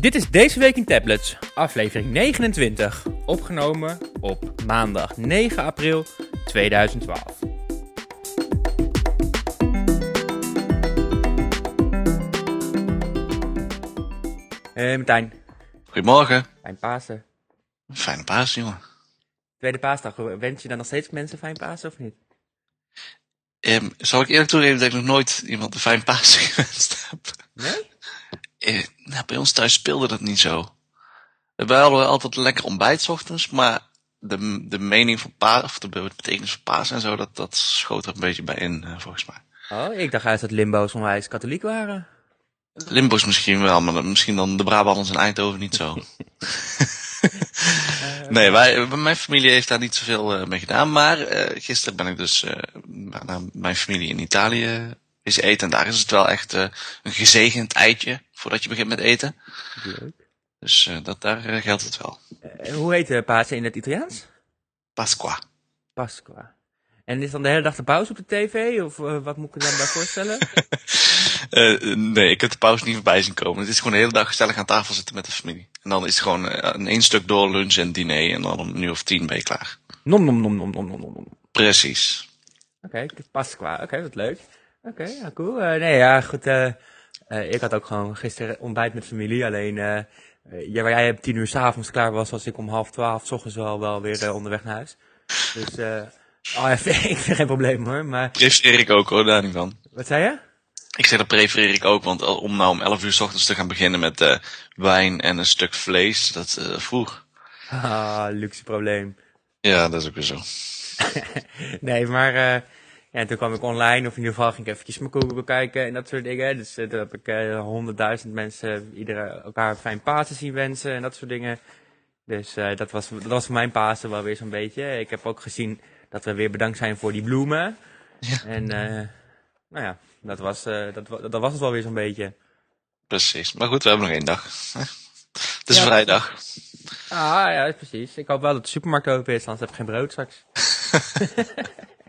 Dit is Deze Week in Tablets, aflevering 29, opgenomen op maandag 9 april 2012. Hey Martijn, Goedemorgen. fijn Pasen. Fijne paas, jongen. Tweede paasdag, wens je dan nog steeds mensen fijn Pasen of niet? Ehm, zal ik eerlijk toegeven dat ik nog nooit iemand een fijn paas gewenst heb? Nee? Eh, nou, bij ons thuis speelde dat niet zo. We hadden altijd een lekker ontbijt ochtends, maar de, de mening van paas, of de betekenis van paas en zo, dat, dat schoot er een beetje bij in, eh, volgens mij. Oh, ik dacht juist dat Limbo's onwijs katholiek waren. Limburgs misschien wel, maar misschien dan de Brabanders en Eindhoven niet zo. nee, wij, mijn familie heeft daar niet zoveel eh, mee gedaan, maar gisteren ben ik dus naar mijn familie in Italië eens eten. En daar is het wel echt een gezegend eitje voordat je begint met eten. Leuk. Dus eh, dat, daar eh, geldt het wel. Eh, hoe heet de Pasen in het Italiaans? Pasqua. Pasqua. En is dan de hele dag de pauze op de tv? Of wat moet ik me daarbij voorstellen? Nee, ik heb de pauze niet voorbij zien komen. Het is gewoon de hele dag gezellig aan tafel zitten met de familie. En dan is het gewoon een één stuk door lunch en diner. En dan om uur of tien ben je klaar. Nom nom nom nom nom nom nom. Precies. Oké, Pasqua. Oké, wat leuk. Oké, ja, cool. Nee, ja, goed. Eh, ik had ook gewoon gisteren ontbijt met familie. Alleen, ja, waar jij om tien uur s'avonds klaar was, was ik om half twaalf 's ochtends wel, wel weer eh, onderweg naar huis. Dus, eh oh, ik vind geen probleem hoor. Maar, Prefereer ik ook hoor, daar niet van. wat zei je? Ik zeg dat prefereer ik ook, want om nou om 11 uur 's ochtends te gaan beginnen met wijn en een stuk vlees, dat vroeg. Ah, luxe probleem. Ja, dat is ook weer zo. Nee, maar ja, toen kwam ik online, of in ieder geval ging ik eventjes mijn Google bekijken en dat soort dingen. Dus eh, toen heb ik eh, honderdduizend mensen iedere, elkaar fijn Pasen zien wensen en dat soort dingen. Dus eh, dat, was, dat was mijn Pasen wel weer zo'n beetje. Ik heb ook gezien dat we weer bedankt zijn voor die bloemen. Ja. En nou ja, dat was, dat, wa- dat was het wel weer zo'n beetje. Precies. Maar goed, we hebben nog één dag. Het is Ja. vrijdag. Ah ja, precies. Ik hoop wel dat de supermarkt open is, anders heb ik geen brood straks.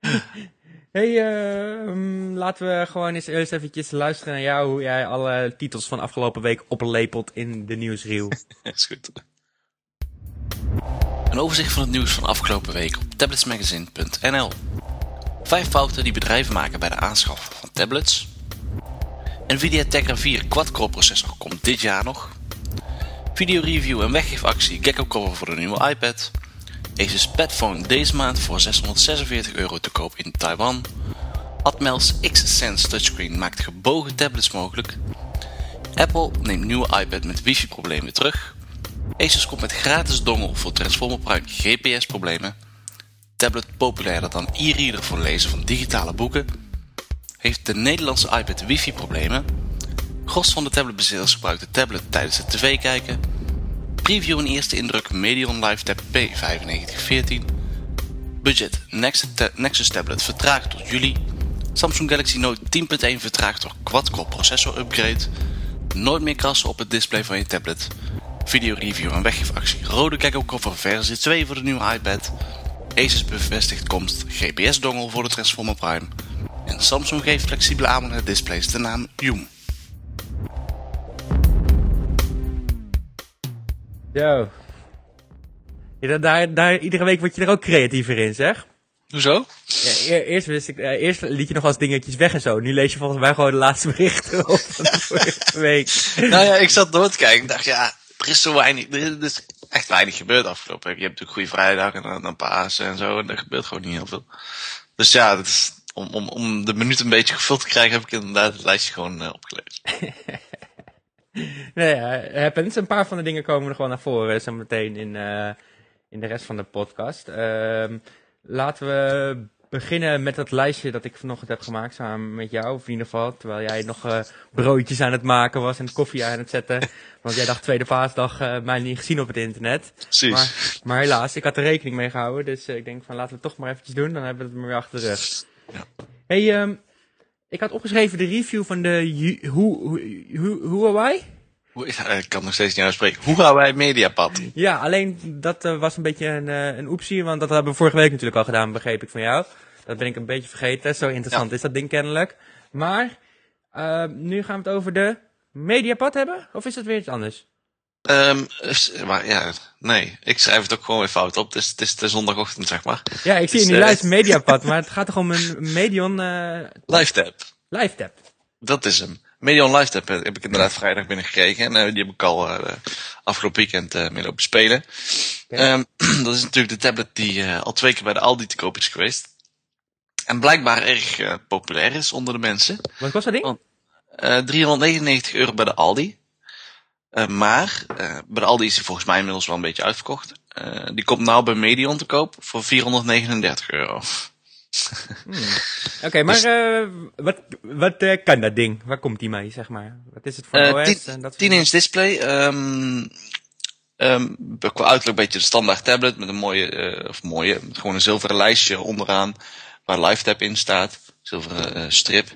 hey, eh, mm, laten we gewoon eens eerst eventjes luisteren naar jou, hoe jij alle titels van afgelopen week oplepelt in de nieuwsreel. is goed. Een overzicht van het nieuws van afgelopen week op tabletsmagazine.nl. Vijf fouten die bedrijven maken bij de aanschaf van tablets. Nvidia Tegra 4 quad-core processor komt dit jaar nog. Video review en weggeefactie Gecko cover voor de nieuwe iPad. Asus Padphone deze maand voor 646 euro te koop in Taiwan. Atmel's X-Sense touchscreen maakt gebogen tablets mogelijk. Apple neemt nieuwe iPad met wifi problemen terug. Asus komt met gratis dongle voor Transformer Prime GPS problemen. Tablet populairder dan e-reader voor lezen van digitale boeken. Heeft de Nederlandse iPad wifi problemen. Gros van de tabletbezitters gebruikt de tablet tijdens het tv Preview en eerste indruk Medion Live Tab P9514. Budget Nexus, ta- Nexus tablet vertraagd tot juli. Samsung Galaxy Note 10.1 vertraagd door quad-core processor upgrade. Nooit meer krassen op het display van je tablet. Video review en weggeefactie Rode Gecko cover versie 2 voor de nieuwe iPad. Asus bevestigt komst GPS-dongle voor de Transformer Prime. En Samsung geeft flexibele AMOLED displays de naam Yoom. Zo. Ja, daar, daar, iedere week word je er ook creatiever in, zeg. Hoezo? Ja, e- eerst, wist ik, eh, eerst liet je nog als dingetjes weg en zo. Nu lees je volgens mij gewoon de laatste berichten op van de vorige week. Nou ja, ik zat door te kijken. Ik dacht, ja, er is zo weinig. Er is, echt weinig gebeurd afgelopen week. Je hebt natuurlijk Goede Vrijdag en dan, dan Pasen en zo. En er gebeurt gewoon niet heel veel. Dus ja, dat is, om, om, om de minuut een beetje gevuld te krijgen, heb ik inderdaad het lijstje gewoon eh, opgelezen. Nee, happens. Een paar van de dingen komen er gewoon naar voren, zo meteen in, eh, in de rest van de podcast. Ehm, laten we beginnen met dat lijstje dat ik vanochtend heb gemaakt samen met jou, of in ieder geval, terwijl jij nog eh, broodjes aan het maken was en koffie aan het zetten. Want jij dacht tweede paasdag eh, mij niet gezien op het internet. Precies. Maar, maar helaas, ik had er rekening mee gehouden, dus eh, ik denk van laten we het toch maar eventjes doen, dan hebben we het maar weer achter de rug. Ja. Hey, ehm, ik had opgeschreven de review van de Hu- Hu- Hu- Hu- Huawei. Ik kan nog steeds niet uitspreken. Hoe gaan wij Mediapad? Ja, alleen dat eh, was een beetje een, eh, een oepsie, want dat hebben we vorige week natuurlijk al gedaan, begreep ik van jou. Dat ben ik een beetje vergeten, zo interessant is dat ding kennelijk. Maar, eh, nu gaan we het over de Mediapad hebben? Of is dat weer iets anders? Is- maar ja, nee, ik schrijf het ook gewoon weer fout op. Het is, het is de zondagochtend, zeg maar. Ja, ik zie Dus, in die eh, lijst Mediapad, maar het gaat toch om een Medion eh Live tab. live tab. Dat is hem. Medion Live Tab heb ik inderdaad vrijdag binnengekregen. En eh, die heb ik al eh, afgelopen weekend eh mee lopen spelen. Oké. Ehm, dat is natuurlijk de tablet die eh, al twee keer bij de Aldi te koop is geweest. En blijkbaar erg eh, populair is onder de mensen. Wat kost dat ding? Eh 399 euro bij de Aldi. Eh, maar bij de Aldi is hij volgens mij inmiddels wel een beetje uitverkocht. Eh, die komt nou bij Medion te koop voor 439 euro. Hmm. Oké, maar Dus- eh, wat, wat kan dat ding? Waar komt die mee, zeg maar? Wat is het voor Eh, OS? 10 en dat soort 10 inch display. ehm, qua uiterlijk een beetje de standaard tablet met een mooie, of mooie, gewoon een zilveren lijstje onderaan waar LiveTap in staat. Zilveren strip.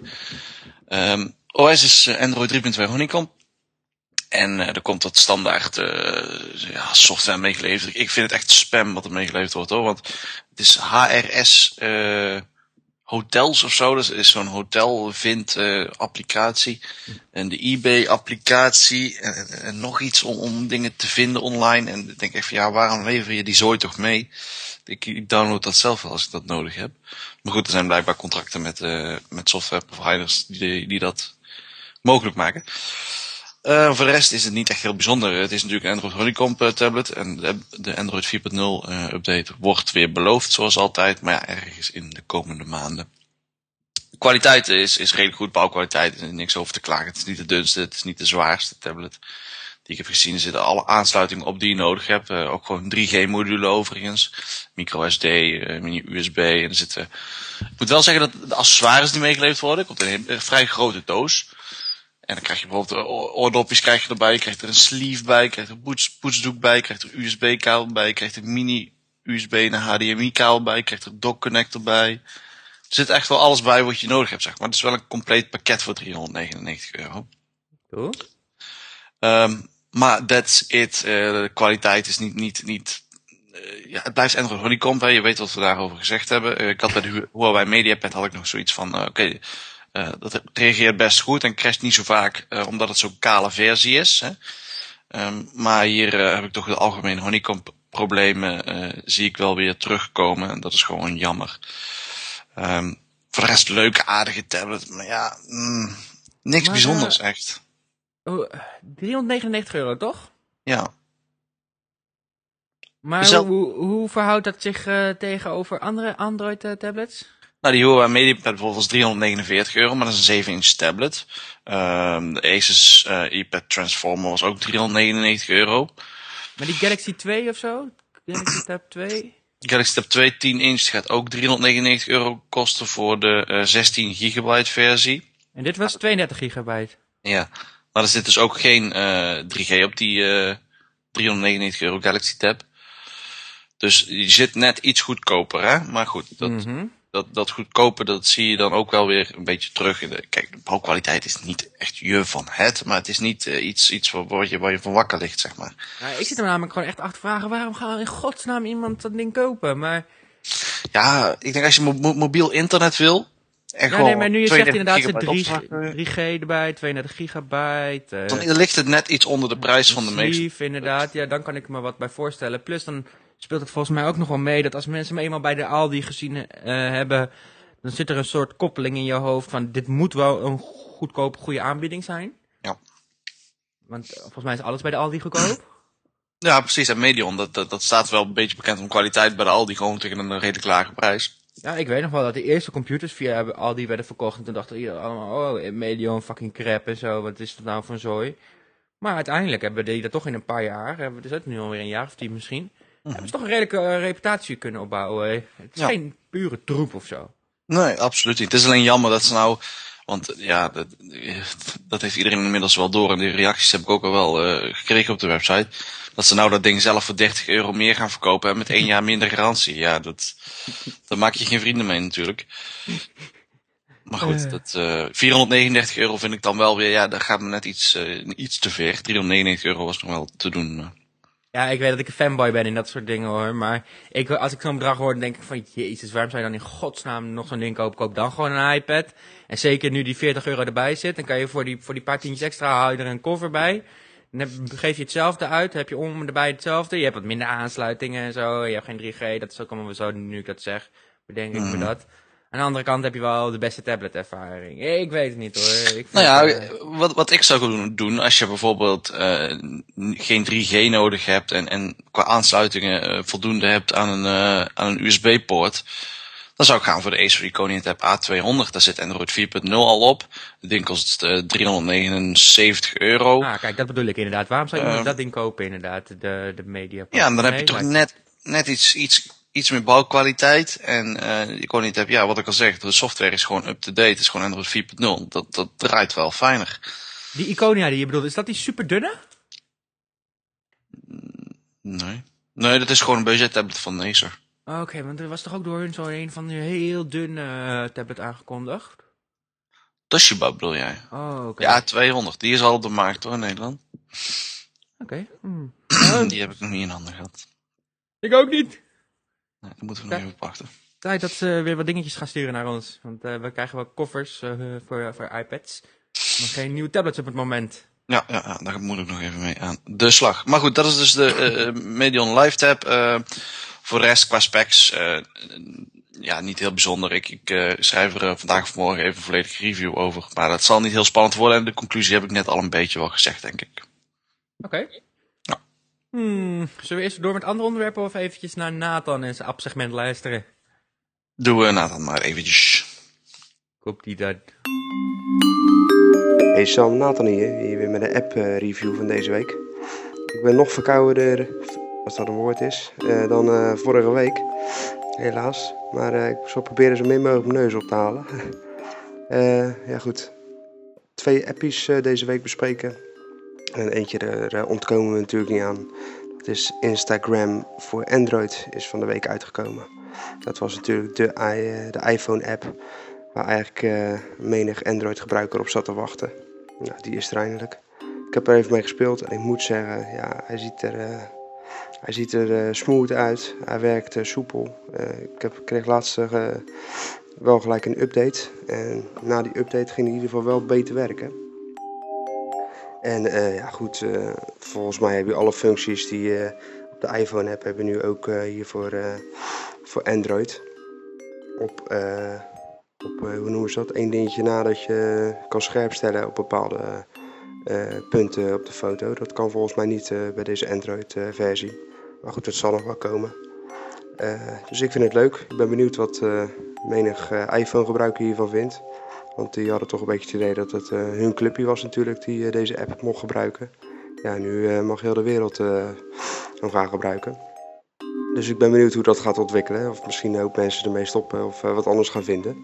Ehm, OS is Android 3.2 Honeycomb. En eh, er komt wat standaard eh, ja, software meegeleverd. Ik- vind het echt spam wat er meegeleverd wordt hoor. Want het is HRS eh, hotels of zo. Dat is zo'n hotel vind applicatie. En de eBay applicatie. En, nog iets om, om dingen te vinden online. En ik denk echt van ja, waarom lever je die zooi toch mee? Ik, download dat zelf wel als ik dat nodig heb. Maar goed, er zijn blijkbaar contracten met, met software providers die, die dat mogelijk maken. Eh, voor de rest is het niet echt heel bijzonder. Het is natuurlijk een Android Honeycomb eh, tablet. En de, Android 4.0 eh, update wordt weer beloofd, zoals altijd. Maar ja, ergens in de komende maanden. De kwaliteit is, is redelijk goed. Bouwkwaliteit is niks over te klagen. Het is niet de dunste, het is niet de zwaarste tablet die ik heb gezien. Er zitten alle aansluitingen op die je nodig hebt. Ook gewoon 3G module overigens. Micro SD, eh, mini USB. En er zitten... Ik moet wel zeggen dat de accessoires die meegeleverd worden, komt in een vrij grote doos. En dan krijg je bijvoorbeeld eh, oor- oordopjes krijg je erbij, je krijgt er een sleeve bij, je krijgt er een poets, poetsdoek bij, je krijgt er een USB-kabel bij, je krijgt er een mini USB naar HDMI-kabel bij, je krijgt er een dock-connector bij. Er zit echt wel alles bij wat je nodig hebt, zeg maar. Het is wel een compleet pakket voor 399 euro. Cool. Ehm, maar that's it. Eh, de kwaliteit is niet, niet, niet eh, ja, het blijft Android Honeycomb. Hè. Je weet wat we daarover gezegd hebben. Ik had bij de Hu- Huawei MediaPad had ik nog zoiets van, oké, eh, dat reageert best goed en crasht niet zo vaak, eh, omdat het zo'n kale versie is. Hè. Ehm, maar hier eh, heb ik toch de algemene Honeycomb problemen, zie ik wel weer terugkomen. En dat is gewoon jammer. Ehm, voor de rest leuke, aardige tablet. Maar ja, mm, niks Maar, bijzonders echt. Oh, 399 euro, toch? Ja. Maar Zelf- hoe, hoe verhoudt dat zich tegenover andere Android-tablets? Nou, die Huawei MediaPad bijvoorbeeld was 349 euro, maar dat is een 7-inch tablet. Ehm, de Asus eh iPad Transformer was ook 399 euro. maar die Galaxy 2 of zo? Galaxy Tab 2? Galaxy Tab 2 10 inch gaat ook 399 euro kosten voor de eh 16 gigabyte versie. En dit was 32 gigabyte. Ja, maar er zit dus ook geen eh 3G op die eh 399 euro Galaxy Tab. Dus die zit net iets goedkoper, hè? Maar goed, dat, Mhm. Dat, dat goedkope, dat zie je dan ook wel weer een beetje terug. In de, kijk, de bouwkwaliteit is niet echt je van het, maar het is niet eh, iets, iets waar, waar, je, waar je van wakker ligt, zeg maar. Nou, ik zit er namelijk gewoon echt achter te vragen, waarom gaat in godsnaam iemand dat ding kopen? Maar, Ja, ik denk als je mo- mo- mobiel internet wil, en ja, gewoon nee, maar nu je zegt 32 inderdaad, zit gigabyte 3, opslag, 3G erbij, 32 gigabyte. eh, dan ligt het net iets onder de prijs van de meeste. inderdaad, ja, dan kan ik me wat bij voorstellen. Plus dan speelt het volgens mij ook nog wel mee dat als mensen me eenmaal bij de Aldi gezien eh, hebben, dan zit er een soort koppeling in je hoofd van dit moet wel een goedkope, goede aanbieding zijn. Ja. Want eh, volgens mij is alles bij de Aldi goedkoop. Ja, precies. En Medion, dat, dat, dat staat wel een beetje bekend om kwaliteit bij de Aldi, gewoon tegen een redelijk lage prijs. Ja, ik weet nog wel dat de eerste computers via Aldi werden verkocht. En toen dachten iedereen allemaal, oh, Medion fucking crap en zo. Wat is dat nou voor een zooi? Maar uiteindelijk hebben die dat toch in een paar jaar, hebben we dus ook nu alweer een jaar of tien misschien, hebben ze toch een redelijke eh, reputatie kunnen opbouwen. hè. Het is Ja. geen pure troep of zo. Nee, absoluut niet. Het is alleen jammer dat ze nou, want eh, ja, dat, dat heeft iedereen inmiddels wel door. En die reacties heb ik ook al wel eh, gekregen op de website. Dat ze nou dat ding zelf voor 30 euro meer gaan verkopen en met één jaar minder garantie. Ja, dat, daar maak je geen vrienden mee natuurlijk. Maar goed, Eh. dat, eh 439 euro vind ik dan wel weer, ja, daar gaat me net iets, eh, iets te ver. 399 euro was nog wel te doen. Ja, ik weet dat ik een fanboy ben in dat soort dingen hoor. Maar ik, als ik zo'n bedrag hoor, dan denk ik van... Jezus, waarom zou je dan in godsnaam nog zo'n ding kopen? Koop dan gewoon een iPad. En zeker nu die 40 euro erbij zit, dan kan je voor die, voor die paar tientjes extra haal je er een cover bij. Dan heb, geef je hetzelfde uit, heb je om erbij hetzelfde. Je hebt wat minder aansluitingen en zo. Je hebt geen 3G, dat is ook allemaal zo nu ik dat zeg. Bedenk ik me Mhm. dat. Aan de andere kant heb je wel de beste tablet-ervaring. Ik weet het niet hoor. Ik Nou ja, het, eh, wat, wat ik zou doen- doen, als je bijvoorbeeld eh, geen 3G nodig hebt en, en qua aansluitingen eh, voldoende hebt aan een, eh, aan een USB-poort, dan zou ik gaan voor de Acer Iconia Tab A200. Daar zit Android 4.0 al op. Het ding kost eh, 379 euro. Ah, kijk, dat bedoel ik inderdaad. Waarom zou je Ehm. dat ding kopen inderdaad, de, de media? ja, en dan heb je toch net, net iets, iets, iets meer bouwkwaliteit. En eh Iconia Tab, ja, wat ik al zeg, de software is gewoon up-to-date. Is gewoon Android 4.0. Dat, dat draait wel fijner. Die Iconia die je bedoelt, is dat die super dunne? Nee. Nee, dat is gewoon een budget-tablet van Acer. Oké, want er was toch ook door hun zo een van die heel dunne eh, tablet aangekondigd? Toshiba bedoel jij? Oh, oké. Ja, 200. Die is al op de markt hoor, in Nederland. Oké. Hmm. Die heb ik nog niet in handen gehad. ik ook niet. Nee, die moeten we nog even wachten. Tijd dat ze weer wat dingetjes gaan sturen naar ons. Want eh, we krijgen wel koffers eh, voor, voor iPads. Maar geen nieuwe tablets op het moment. Ja, ja, ja, daar moet ik nog even mee aan de slag. Maar goed, dat is dus de eh, eh, Medion Live tab. Eh, voor de rest qua specs, eh, ja, niet heel bijzonder. Ik, ik eh, schrijf er eh, vandaag of morgen even een volledige review over. Maar dat zal niet heel spannend worden. En de conclusie heb ik net al een beetje wel gezegd, denk ik. Oké. Hmm. Zullen we eerst door met andere onderwerpen of eventjes naar Nathan en zijn app-segment luisteren? Doen we nou dan maar eventjes. Koop die dat. Hey Sam, Nathan hier, hier weer met de app eh, review van deze week. Ik ben nog verkouden, als dat een woord is, eh, dan eh, vorige week. Helaas. Maar eh, ik zal proberen zo min mogelijk mijn neus op te halen. Eh, ja goed. Twee appies eh, deze week bespreken. En eentje er eh, ontkomen we natuurlijk niet aan. Dat is Instagram voor Android is van de week uitgekomen. Dat was natuurlijk de, eh, de iPhone app waar eigenlijk eh, menig Android gebruiker op zat te wachten. Nou, die is er eindelijk. Ik heb er even mee gespeeld en ik moet zeggen, ja, hij ziet er, eh, hij ziet er eh, smooth uit. Hij werkt eh, soepel. Eh, ik heb, kreeg laatst eh, wel gelijk een update. En na die update ging hij in ieder geval wel beter werken. En eh, ja, goed, eh, volgens mij heb je alle functies die je op de iPhone hebt, hebben nu ook eh, hier voor, voor Android. Op, op hoe noemen ze dat? Eén dingetje na dat je kan scherpstellen op bepaalde punten op de foto. Dat kan volgens mij niet bij deze Android-versie. maar goed, dat zal nog wel komen. Dus ik vind het leuk. Ik ben benieuwd wat menig iPhone-gebruiker hiervan vindt. Want die hadden toch een beetje het idee dat het eh, hun clubje was natuurlijk die eh, deze app mocht gebruiken. Ja, nu eh, mag heel de wereld hem gaan gebruiken. Dus ik ben benieuwd hoe dat gaat ontwikkelen. Of misschien ook mensen ermee stoppen of wat anders gaan vinden.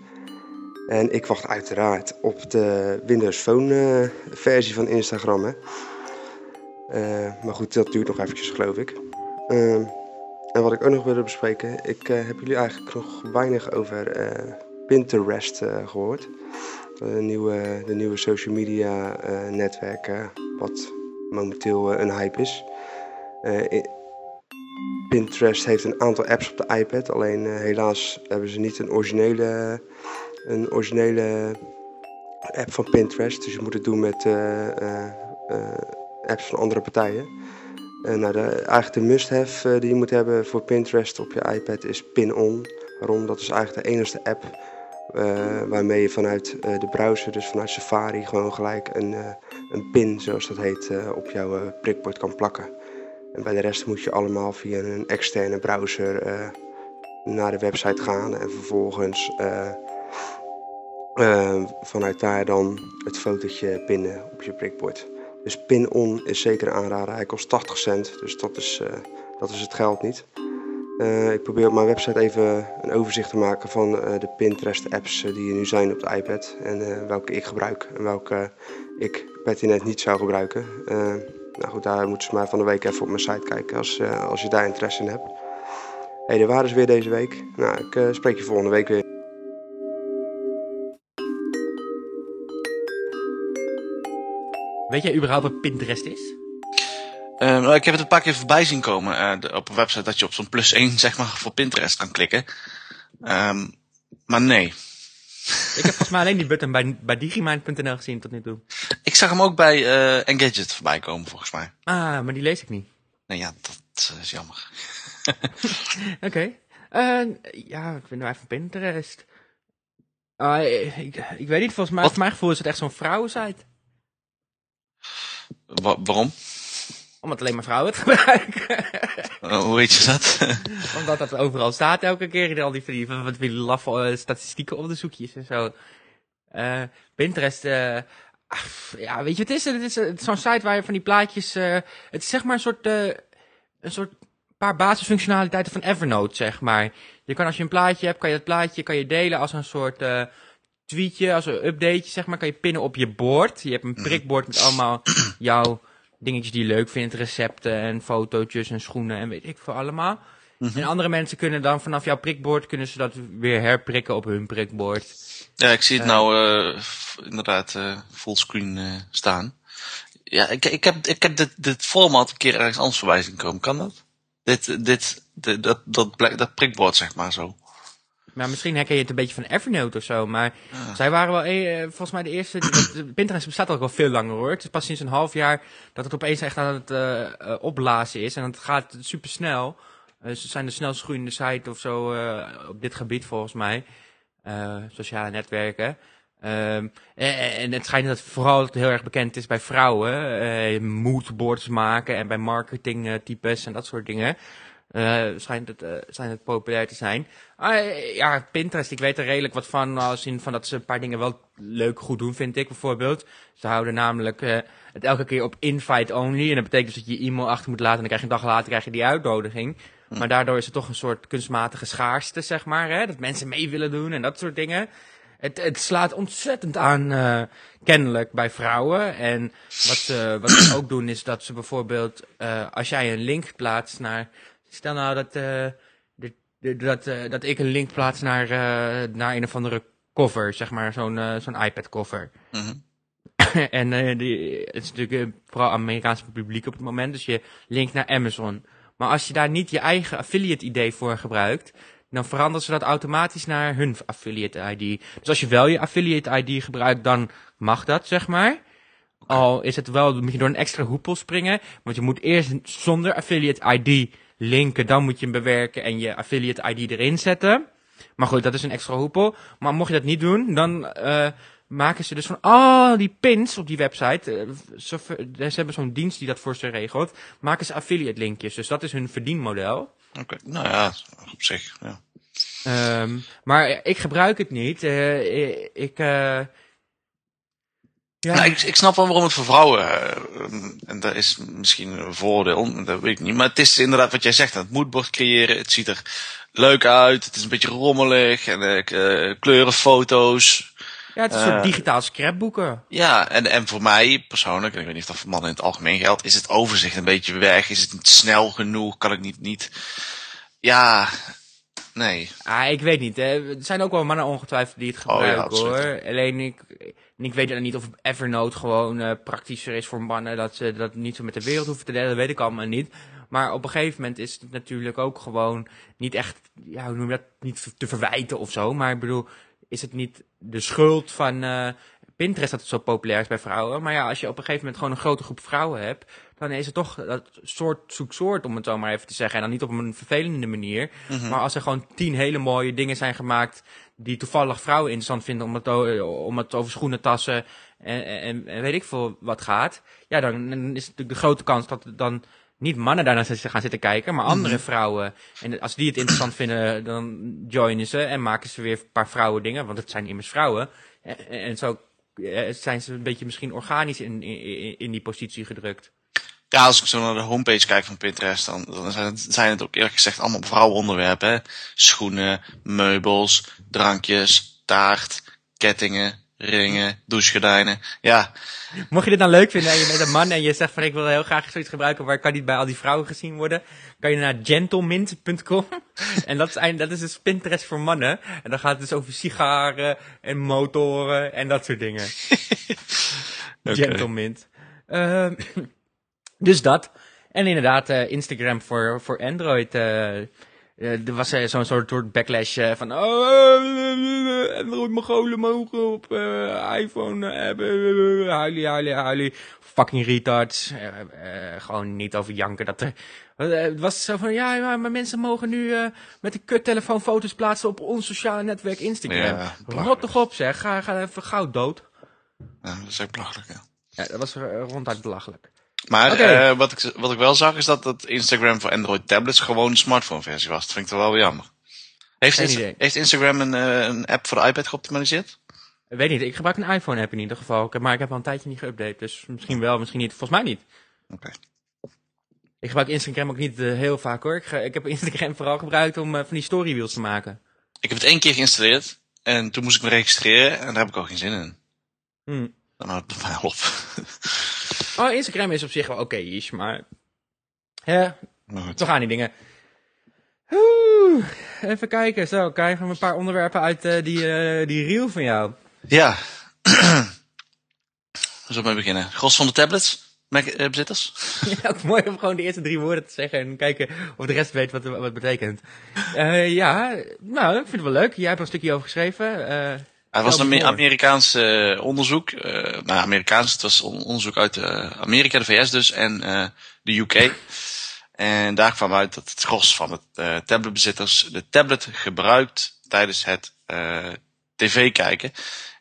En ik wacht uiteraard op de Windows Phone versie van Instagram. Hè. Maar goed, dat duurt nog eventjes geloof ik. Ehm, en wat ik ook nog wilde bespreken. Ik heb jullie eigenlijk nog weinig over Pinterest eh, gehoord. De nieuwe, de nieuwe social media eh, netwerk eh, wat momenteel een hype is. Pinterest heeft een aantal apps op de iPad, alleen helaas hebben ze niet een originele, een originele app van Pinterest. Dus je moet het doen met apps van andere partijen. Nou, de, eigenlijk de must-have die je moet hebben voor Pinterest op je iPad is Pin-On. Waarom? Dat is eigenlijk de enige app eh, waarmee je vanuit eh, de browser, dus vanuit Safari, gewoon gelijk een, eh, een pin, zoals dat heet, op jouw prikbord kan plakken. En bij de rest moet je allemaal via een externe browser naar de website gaan en vervolgens vanuit daar dan het fotootje pinnen op je prikbord. Dus pin-on is zeker een aanrader. Hij kost 80 cent, dus dat is, dat is het geld niet. Eh, ik probeer op mijn website even een overzicht te maken van eh, de Pinterest apps eh, die er nu zijn op de iPad. En welke ik gebruik en welke ik pertinent niet zou gebruiken. Nou goed, daar moeten ze maar van de week even op mijn site kijken als, als je daar interesse in hebt. Hey, daar waren ze weer deze week. Nou, ik spreek je volgende week weer. Weet jij überhaupt wat Pinterest is? Ehm, nou, ik heb het een paar keer voorbij zien komen eh, op een website dat je op zo'n plus 1 zeg maar voor Pinterest kan klikken. Ehm, maar nee. Ik heb volgens mij alleen die button bij, bij digimind.nl gezien tot nu toe. Ik zag hem ook bij eh Engadget voorbij komen volgens mij. Ah, maar die lees ik niet. Nee, ja, dat is jammer. Oké. Eh, ja, ik ben nou even Pinterest. Ah, ik, ik weet niet, volgens mij, voor mijn gevoel is het echt zo'n vrouwensite. Wa- waarom? Omdat alleen maar vrouwen het gebruiken. Eh, hoe weet je dat? Omdat dat overal staat elke keer. Al die, die, van die laffe eh, statistieke onderzoekjes en zo. Eh, Pinterest, eh, ach, ja, weet je wat het is? Het is, het is zo'n site waar je van die plaatjes... het is zeg maar een soort, eh, een soort paar basisfunctionaliteiten van Evernote, zeg maar. Je kan als je een plaatje hebt, kan je dat plaatje kan je delen als een soort tweetje, als een updateje, zeg maar. Kan je pinnen op je bord. Je hebt een prikbord met allemaal jouw dingetjes die je leuk vindt. Recepten en fotootjes en schoenen en weet ik veel allemaal. En andere mensen kunnen dan vanaf jouw prikbord, kunnen ze dat weer herprikken op hun prikbord. ja, ik zie het nou eh, inderdaad eh, fullscreen eh, staan. Ja, ik, ik heb, ik heb dit, dit format een keer ergens anders voorbij zien komen. Kan dat? Dit, dit, dit- dat, dat, dat prikbord zeg maar zo. Maar misschien herken je het een beetje van Evernote of zo. Maar zij waren wel eh, volgens mij de eerste. die- Pinterest bestaat al wel veel langer hoor. Het is pas sinds een half jaar dat het opeens echt aan het eh, eh, opblazen is. En het gaat super snel. ze zijn de snelst groeiende site of zo eh, op dit gebied volgens mij. Eh, sociale netwerken. Ehm, en, en het schijnt dat vooral heel erg bekend is bij vrouwen. eh moodboards maken en bij marketingtypes en dat soort dingen. Eh, schijnt, het, eh, schijnt het populair te zijn. Ah, ja, Pinterest, ik weet er redelijk wat van. Als in van dat ze een paar dingen wel leuk goed doen, vind ik bijvoorbeeld. Ze houden namelijk eh, het elke keer op invite only. En dat betekent dus dat je je e-mail achter moet laten. En dan krijg je een dag later krijg je die uitnodiging. Maar daardoor is het toch een soort kunstmatige schaarste, zeg maar. Hè? Dat mensen mee willen doen en dat soort dingen. Het, het slaat ontzettend aan, eh, kennelijk, bij vrouwen. En wat ze, wat ze ook doen, is dat ze bijvoorbeeld, eh, als jij een link plaatst naar. Stel nou dat, eh, de- dat, eh, dat ik een link plaats naar, eh, naar een of andere cover, zeg maar, zo'n zo'n iPad-cover. Mhm. en die, het is natuurlijk vooral Amerikaanse publiek op het moment, dus je linkt naar Amazon. Maar als je daar niet je eigen affiliate-idee voor gebruikt, dan veranderen ze dat automatisch naar hun affiliate-ID. Dus als je wel je affiliate-ID gebruikt, dan mag dat, zeg maar. Al is het wel, moet je door een extra hoepel springen. Want je moet eerst zonder affiliate-ID linken, dan moet je hem bewerken en je affiliate-ID erin zetten. Maar goed, dat is een extra hoepel. Maar mocht je dat niet doen, dan eh, maken ze dus van al die pins op die website. eh, ze, ze hebben zo'n dienst die dat voor ze regelt. Maken ze affiliate linkjes. Dus dat is hun verdienmodel. Oké, nou ja, op zich. Ja. Ehm, maar ik gebruik het niet. Eh, ik. Ja, Nou, ik, ik snap wel waarom het voor vrouwen, eh, en dat is misschien een voordeel, dat weet ik niet. Maar het is inderdaad wat jij zegt, het moodboard creëren, het ziet er leuk uit, het is een beetje rommelig, en eh, kleurenfoto's. ja, het is een soort digitaal scrapboeken. Ja, en, en voor mij persoonlijk, en ik weet niet of dat voor mannen in het algemeen geldt, is het overzicht een beetje weg. Is het niet snel genoeg? Kan ik niet, niet, ja, nee. Ah, ik weet niet. Hè. Er zijn ook wel mannen ongetwijfeld die het Oh, ja, gebruiken absoluut. hoor. Alleen ik, ik weet dan niet of Evernote gewoon eh, praktischer is voor mannen. Dat ze dat niet zo met de wereld hoeven te delen. Dat weet ik allemaal niet. Maar op een gegeven moment is het natuurlijk ook gewoon niet echt, ja, hoe noem je dat, niet te verwijten of zo. Maar ik bedoel, is het niet de schuld van eh, Pinterest dat het zo populair is bij vrouwen. Maar ja, als je op een gegeven moment gewoon een grote groep vrouwen hebt, dan is het toch dat soort zoek soort, om het zo maar even te zeggen. En dan niet op een vervelende manier. Maar als er gewoon tien hele mooie dingen zijn gemaakt die toevallig vrouwen interessant vinden om het, om het over schoenen, tassen en, en, en weet ik veel wat gaat. Ja, dan, is het natuurlijk de grote kans dat dan niet mannen daarnaar zitten- gaan zitten kijken, maar andere vrouwen. En als die het interessant vinden, dan joinen ze en maken ze weer een paar vrouwen dingen, want het zijn immers vrouwen. En, en zo eh, zijn ze een beetje misschien organisch in, in, in die positie gedrukt. Ja, als ik zo naar de homepage kijk van Pinterest, dan, dan zijn, het, zijn het ook eerlijk gezegd allemaal vrouwenonderwerpen. Hè? Schoenen, meubels, drankjes, taart, kettingen, ringen, douchegordijnen. Ja, Mocht je dit nou leuk vinden en je bent een man en je zegt van ik wil heel graag zoiets gebruiken waar kan niet bij al die vrouwen gezien worden, kan je naar gentlemint.com en dat is, dat is dus Pinterest voor mannen en dan gaat het dus over sigaren en motoren en dat soort dingen. Oké. Gentlemint. Ehm, dus dat. En inderdaad, eh, Instagram voor, voor Android. eh, er was zo'n soort, backlash van... Oh, eh, Android-mogolen mogen op iPhone hebben. Huilie, huilie, huilie. Fucking retards. Gewoon niet over janken. Dat er, het was zo van... Ja, maar mensen mogen nu met een kuttelefoon foto's plaatsen op ons sociale netwerk Instagram. Ja. Rot toch op zeg. Ga, ga even gauw dood. Ja, dat is echt belachelijk, ja. Ja, dat was ronduit belachelijk. Maar eh, wat, ik, wat ik wel zag is dat dat Instagram voor Android tablets gewoon een smartphone versie was. Dat vind ik toch wel weer jammer. Heeft, heeft Instagram een, eh, een app voor de iPad geoptimaliseerd? Ik weet niet, ik gebruik een iPhone app in ieder geval. Ik heb- Maar ik heb al een tijdje niet geüpdate. Dus misschien wel, misschien niet. Volgens mij niet. Oké. Ik gebruik Instagram ook niet eh, heel vaak hoor. Ik, ik heb Instagram vooral gebruikt om van die storyreels te maken. Ik heb het één keer geïnstalleerd en toen moest ik me registreren en daar heb ik ook geen zin in. Hm. Dan houdt het mij op. Oh, Instagram is op zich wel oké is, maar... Ja, maar zo gaan die dingen. Oeh, even kijken. Zo, krijgen we een paar onderwerpen uit eh, die, eh, die reel van jou. Ja. Zullen we mee beginnen? Gros van de tablets? Eh, bezitters? Ja, ook mooi om gewoon de eerste drie woorden te zeggen en kijken of de rest weet wat, wat het betekent. Ja, nou, ik vind het wel leuk. Jij hebt er een stukje over geschreven. Eh, Het was een. Amerikaans eh, onderzoek. eh nou, Amerikaans, het was on- onderzoek uit eh, Amerika, de VS dus, en de UK. En daar kwam uit dat het gros van de tabletbezitters de tablet gebruikt tijdens het tv kijken.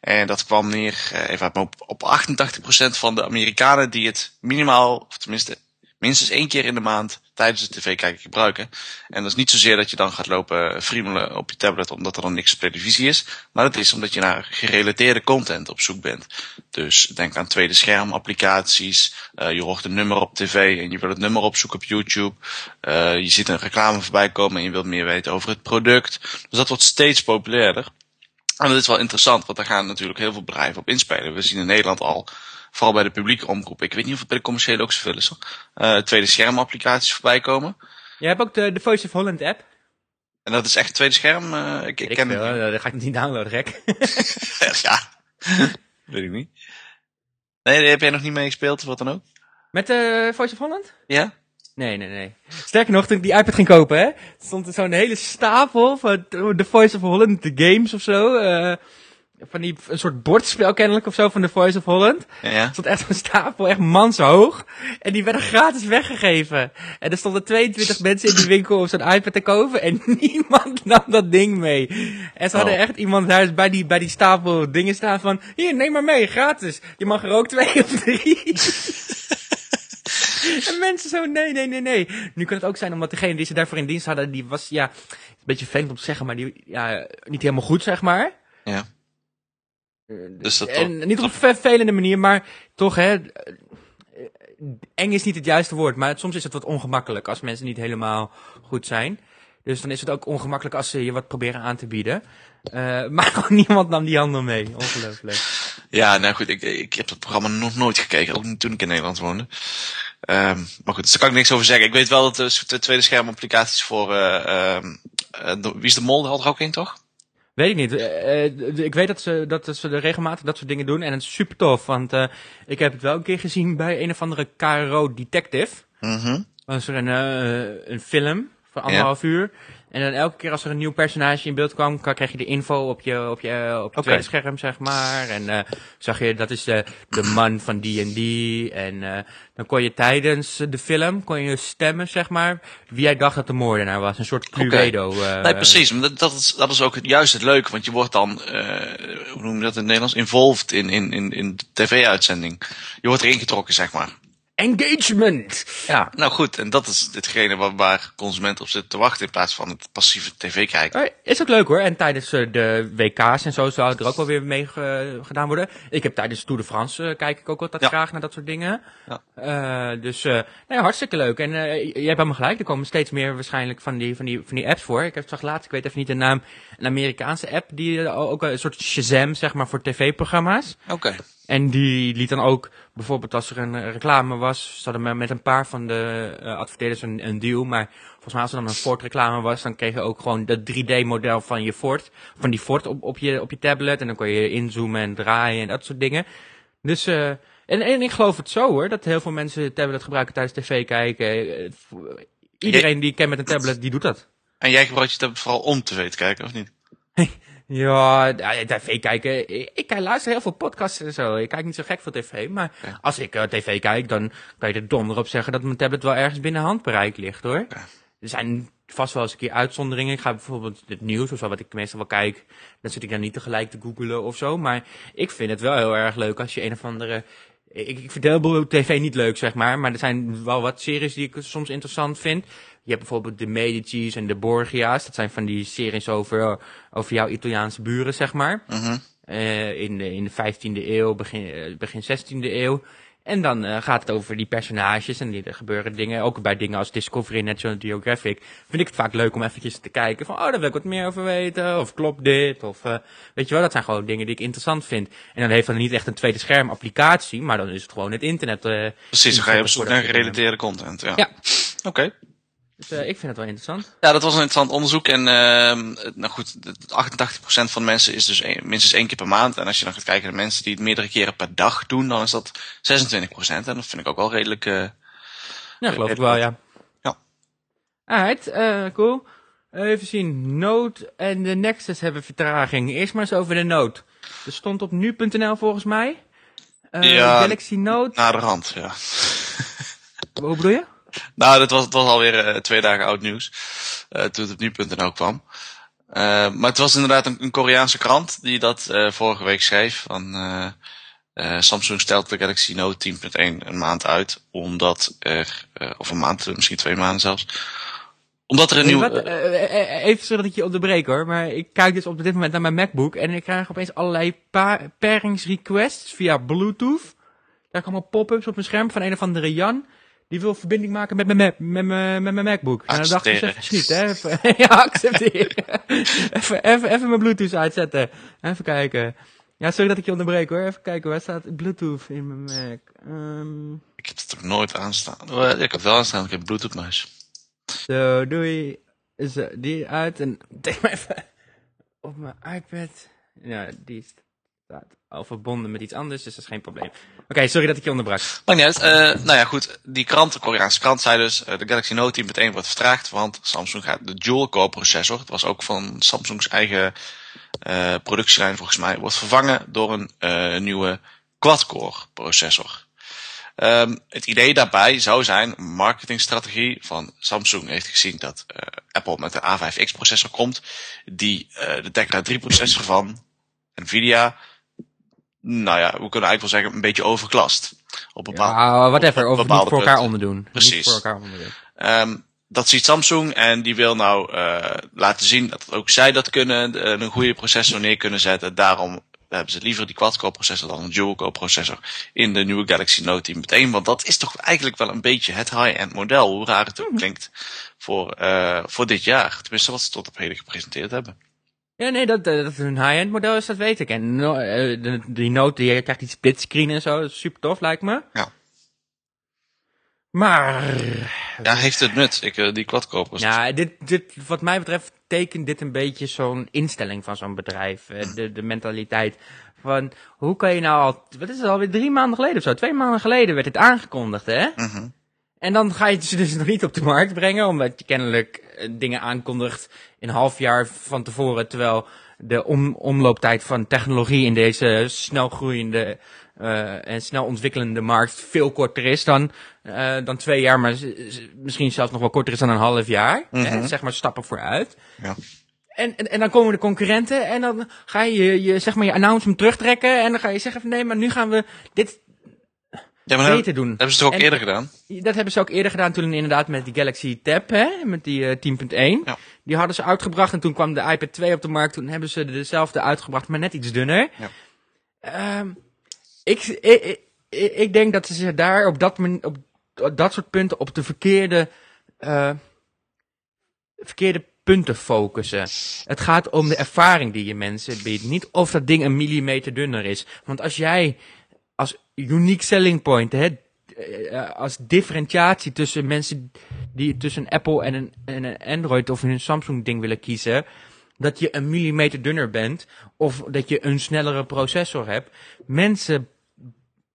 En dat kwam neer, even hoofd, op 88% van de Amerikanen die het minimaal, of tenminste minstens één keer in de maand tijdens het tv kijken gebruiken. En dat is niet zozeer dat je dan gaat lopen friemelen op je tablet omdat er dan niks op televisie is. Maar dat is omdat je naar gerelateerde content op zoek bent. Dus denk aan tweede scherm applicaties. eh, je hoort een nummer op tv en je wil het nummer opzoeken op YouTube. Eh, je ziet een reclame voorbij komen en je wilt meer weten over het product. Dus dat wordt steeds populairder. En dat is wel interessant, want daar gaan natuurlijk heel veel bedrijven op inspelen. We zien in Nederland al, vooral bij de publieke omroep, ik weet niet of het bij de commerciële ook zoveel is, eh, tweede schermapplicaties voorbij komen. jij hebt ook de, de Voice of Holland app. En dat is echt een tweede scherm. eh, ik, ik Weet ken ik veel, het. eh, dat ga ik niet downloaden, gek. ja, weet ik niet. Nee, heb jij nog niet mee gespeeld of wat dan ook? Met de Voice of Holland? Ja? Nee, nee, nee. Sterker nog, toen ik die iPad ging kopen, hè, stond er zo'n hele stapel van The Voice of Holland, de games of zo. eh, van die, een soort bordspel kennelijk of zo van The Voice of Holland. Ja, ja. Er stond echt zo'n stapel, echt manshoog. En die werden gratis weggegeven. En er stonden 22 mensen in die winkel om zo'n iPad te kopen. En niemand nam dat ding mee. En ze hadden Oh. echt iemand thuis bij die, bij die stapel dingen staan van... Hier, neem maar mee, gratis. Je mag er ook twee of drie. en mensen zo, nee, nee, nee, nee. Nu kan het ook zijn omdat degene die ze daarvoor in dienst hadden... Die was, ja, een beetje vreemd om te zeggen, maar die, ja, niet helemaal goed, zeg maar. Ja. Eh, Dus dat en niet op een vervelende manier, maar toch, hè. eh, Eng is niet het juiste woord, maar soms is het wat ongemakkelijk als mensen niet helemaal goed zijn. Dus dan is het ook ongemakkelijk als ze je wat proberen aan te bieden. Eh, maar niemand nam die handel mee. Ongelooflijk. Ja, nou goed, ik, ik heb dat programma nog nooit gekeken, ook niet toen ik in Nederland woonde. Ehm, maar goed, dus daar kan ik niks over zeggen. Ik weet wel dat de de tweede schermapplicaties voor, eh, ehm, eh, wie is de mol, had er ook een, toch? Weet ik niet. Eh, eh, ik weet dat ze, dat ze regelmatig dat soort dingen doen. En het is super tof. Want eh, ik heb het wel een keer gezien bij een of andere KRO Detective. Mhm. was er een, een film van anderhalf uur. En dan elke keer als er een nieuw personage in beeld kwam, kreeg je de info op je, op je, op je Oké. tweede scherm, zeg maar. En eh, zag je, dat is de, de man van die en die. En eh, dan kon je tijdens de film, kon je stemmen, zeg maar, wie jij dacht dat de moordenaar was. Een soort Cluedo. eh, Nee, precies. Maar dat, dat, is, dat is ook het- juist het leuke, want je wordt dan, eh, hoe noem je dat in het Nederlands, involved in, in, in, in de tv-uitzending. Je wordt erin getrokken, zeg maar. Engagement! Ja, nou goed, en dat is hetgene waar, waar consumenten op zitten te wachten in plaats van het passieve tv kijken. Is ook leuk hoor. En tijdens eh, de WK's en zo zou er ook wel weer mee ge- gedaan worden. Ik heb tijdens Tour de France eh, kijk ik ook altijd Ja. graag naar dat soort dingen. Ja. Eh, dus nou ja, hartstikke leuk. En je je hebt helemaal gelijk. Er komen steeds meer waarschijnlijk van die, van die, van die apps voor. Ik heb zag laatst, ik weet even niet de naam, een Amerikaanse app die ook een soort Shazam zeg maar voor tv-programma's. Oké. En die liet dan ook, bijvoorbeeld als er een eh, reclame was, ze hadden met een paar van de eh, adverteerders een, een deal. Maar volgens mij als er dan een Ford reclame was, dan kreeg je ook gewoon dat 3D model van je Ford, van die Ford op, op, je, op je tablet. En dan kon je inzoomen en draaien en dat soort dingen. Dus eh En, en ik geloof het zo hoor, dat heel veel mensen het tablet gebruiken tijdens tv kijken. Iedereen die ik ken met een tablet, die doet dat. En jij gebruikt je tablet vooral om tv te kijken, of niet? Ja, tv kijken. Ik, ik luister heel veel podcasts en zo. Ik kijk niet zo gek veel tv. Maar Ja. als ik eh, tv kijk, dan kan je er donder op zeggen dat mijn tablet wel ergens binnen handbereik ligt hoor. Ja. Er zijn vast wel eens een keer uitzonderingen. Ik ga bijvoorbeeld het nieuws of zo, wat ik meestal wel kijk. Dan zit ik dan niet tegelijk te googelen of zo. Maar ik vind het wel heel erg leuk als je een of andere... Ik, ik vind heel tv niet leuk, zeg maar. Maar er zijn wel wat series die ik soms interessant vind. Je hebt bijvoorbeeld de Medici's en de Borgia's. Dat zijn van die series over, over jouw Italiaanse buren, zeg maar. Mhm. Eh, in, de, in de 15e eeuw, begin, eh, begin 16e eeuw. En dan eh, gaat het over die personages en die, er gebeuren dingen. Ook bij dingen als Discovery National Geographic. Vind ik het vaak leuk om eventjes te kijken van, oh, daar wil ik wat meer over weten. Of klopt dit? Of, eh, weet je wel, dat zijn gewoon dingen die ik interessant vind. En dan heeft dan niet echt een tweede scherm applicatie, maar dan is het gewoon het internet. eh, Precies, dan ga je op zoek dat naar soort gerelateerde content. Ja. Ja. Oké. Dus eh, ik vind het wel interessant. Ja, dat was een interessant onderzoek. En ehm, nou goed, de- de 88% van de mensen is dus een- minstens één keer per maand. En als je dan gaat kijken naar mensen die het meerdere keren per dag doen, dan is dat 26%. En dat vind ik ook wel redelijk... eh, Ja, geloof ik wel, ja. Ja. Alright, eh, cool. Even zien. Note en de Nexus hebben vertraging. Eerst maar eens over de Note. Er stond op nu.nl volgens mij. Ja. Galaxy Note. naderhand, ja. Hoe bedoel je? Nou, dat was, het was alweer eh, twee dagen oud nieuws. eh, toen het op nu.nl kwam. Eh, maar het was inderdaad een, een Koreaanse krant die dat vorige week schreef. Van, Samsung stelt de Galaxy Note 10.1 een maand uit. Omdat er, of een maand, misschien twee maanden zelfs. Omdat er een Weet je nieuw... wat? Even zodat ik je onderbreek hoor. Maar ik kijk dus op dit moment naar mijn MacBook. En ik krijg opeens allerlei pa- pairingsrequests via Bluetooth. Daar komen pop-ups op mijn scherm van een of andere Jan. Die wil verbinding maken met mijn, Mac- met mijn, met mijn MacBook. En dan dacht ik even niet, hè. Even, ja, accepteren. even, even, even mijn Bluetooth uitzetten. Even kijken. Ja, sorry dat ik je onderbreek hoor. Even kijken, waar staat Bluetooth in mijn Mac? Ehm, Ik heb het ook nooit aanstaan. Oh, Ik heb het wel aanstaan, ik heb Bluetooth muis. Zo, doei. Zo, die uit en denk maar even op mijn iPad. Ja, die staat al verbonden met iets anders, dus dat is geen probleem. Oké, sorry dat ik je onderbrak. Uit. Eh, nou ja, goed. Die krant, de Koreaanse krant, zei dus... eh, de Galaxy Note 10.1 wordt vertraagd, want Samsung gaat de dual-core processor... het was ook van Samsungs eigen eh, productielijn volgens mij... wordt vervangen door een nieuwe quad-core processor. Ehm, het idee daarbij zou zijn, marketingstrategie van Samsung heeft gezien dat Apple met de A5X processor komt, die de Tegra 3 processor van Nvidia, nou ja, we kunnen eigenlijk wel zeggen, een beetje overklast. Op bepaalde, Ja, whatever, of niet voor elkaar onderdoen. Precies. Niet voor elkaar onderdoen. Ehm, dat ziet Samsung en die wil nou eh, laten zien dat ook zij dat kunnen, een goede processor neer kunnen zetten. Daarom hebben ze liever die quad-core processor dan een dual-core processor in de nieuwe Galaxy Note 10.1. Want dat is toch eigenlijk wel een beetje het high-end model, hoe raar het ook klinkt, voor, eh, voor dit jaar. Tenminste wat ze tot op heden gepresenteerd hebben. Ja, nee, dat, eh, dat het een high-end model is, dat weet ik. En no, eh, de, die Note, die krijgt die splitscreen en zo, dat is super tof, lijkt me. Ja. Maar, Ja, heeft het nut, ik, eh, die processor. Ja, dit, dit, wat mij betreft tekent dit een beetje zo'n instelling van zo'n bedrijf. De, de mentaliteit van, hoe kan je nou al, wat is het alweer, drie maanden geleden of zo? Twee maanden geleden werd het aangekondigd, hè? Mhm. En dan ga je het dus nog niet op de markt brengen, omdat je kennelijk eh, dingen aankondigt een half jaar van tevoren, terwijl de om, omlooptijd van technologie in deze snel groeiende eh, en snel ontwikkelende markt veel korter is dan, eh, dan twee jaar, maar misschien zelfs nog wel korter is dan een half jaar. Mhm. zeg maar stappen vooruit. Ja. En, en, en dan komen de concurrenten en dan ga je je, je, zeg maar, je announcement terugtrekken en dan ga je zeggen van nee, maar nu gaan we dit Ja, maar beter doen. hebben ze toch ook En- eerder gedaan? Dat hebben ze ook eerder gedaan toen inderdaad met die Galaxy Tab, hè, met die eh, 10.1. Ja. Die hadden ze uitgebracht en toen kwam de iPad 2 op de markt. Toen hebben ze dezelfde uitgebracht, maar net iets dunner. Ja. Ehm, ik, ik, ik, ik denk dat ze daar op dat, op, op dat soort punten op de verkeerde, eh, verkeerde punten focussen. Het gaat om de ervaring die je mensen biedt. Niet of dat ding een millimeter dunner is. Want als jij unique selling point, hè, eh, als differentiatie tussen mensen die tussen Apple en een, en een Android of een Samsung ding willen kiezen, dat je een millimeter dunner bent of dat je een snellere processor hebt. Mensen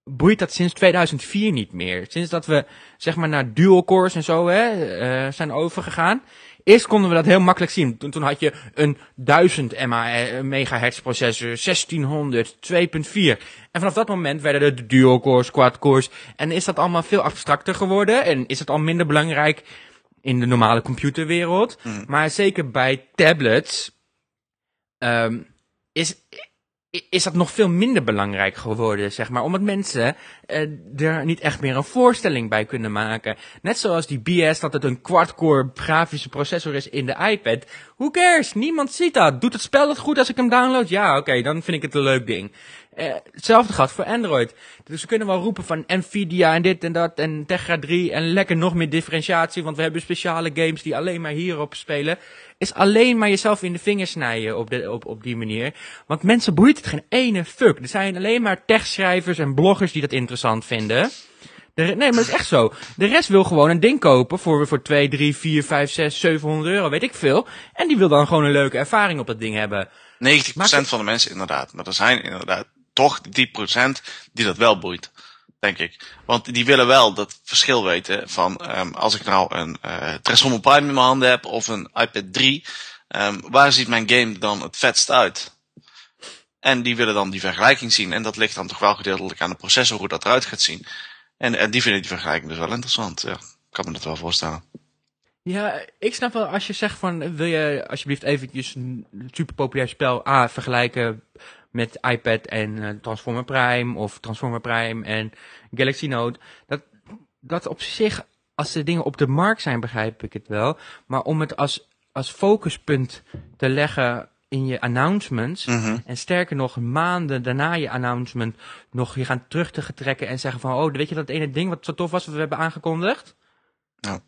boeit dat sinds 2004 niet meer. Sinds dat we zeg maar naar dual cores en zo hè, uh, zijn overgegaan. Eerst konden we dat heel makkelijk zien. Toen, toen had je een 1000 MHz processor, 1600, 2.4. En vanaf dat moment werden er de dual cores, quad cores. En is dat allemaal veel abstracter geworden. En is het al minder belangrijk in de normale computerwereld. Mm. Maar zeker bij tablets um, is, is dat nog veel minder belangrijk geworden, zeg maar. Omdat mensen uh, er niet echt meer een voorstelling bij kunnen maken. Net zoals die BS dat het een quad-core grafische processor is in de iPad. Who cares? Niemand ziet dat. Doet het spel dat goed als ik hem download? Ja, oké, dan vind ik het een leuk ding. Uh, hetzelfde geldt voor Android. Dus we kunnen wel roepen van Nvidia en dit en dat en Tegra 3 en lekker nog meer differentiatie, want we hebben speciale games die alleen maar hierop spelen. Is alleen maar jezelf in de vingers snijden op, de, op, op die manier. Want mensen boeit het geen ene fuck. Er zijn alleen maar techschrijvers en bloggers die dat interessant vinden. De, nee, maar dat is echt zo. De rest wil gewoon een ding kopen voor, voor 2, 3, 4, 5, 6, 700 euro, weet ik veel. En die wil dan gewoon een leuke ervaring op dat ding hebben. 90% van de mensen inderdaad. Maar er zijn inderdaad toch die procent die dat wel boeit. Denk ik. Want die willen wel dat verschil weten van um, als ik nou een uh, Transformer Prime in mijn handen heb of een iPad 3. Um, waar ziet mijn game dan het vetst uit? En die willen dan die vergelijking zien. En dat ligt dan toch wel gedeeltelijk aan de processor hoe dat eruit gaat zien. En, en die vinden die vergelijking dus wel interessant. Ja, kan me dat wel voorstellen. Ja, ik snap wel als je zegt van wil je alsjeblieft eventjes een super populair spel A vergelijken met iPad en uh, Transformer Prime of Transformer Prime en Galaxy Note. Dat, dat op zich, als de dingen op de markt zijn, begrijp ik het wel. Maar om het als, als focuspunt te leggen in je announcements. Mhm. En sterker nog, maanden daarna je announcement nog je gaan terug te trekken en zeggen van, oh, weet je dat ene ding wat zo tof was wat we hebben aangekondigd? Ja.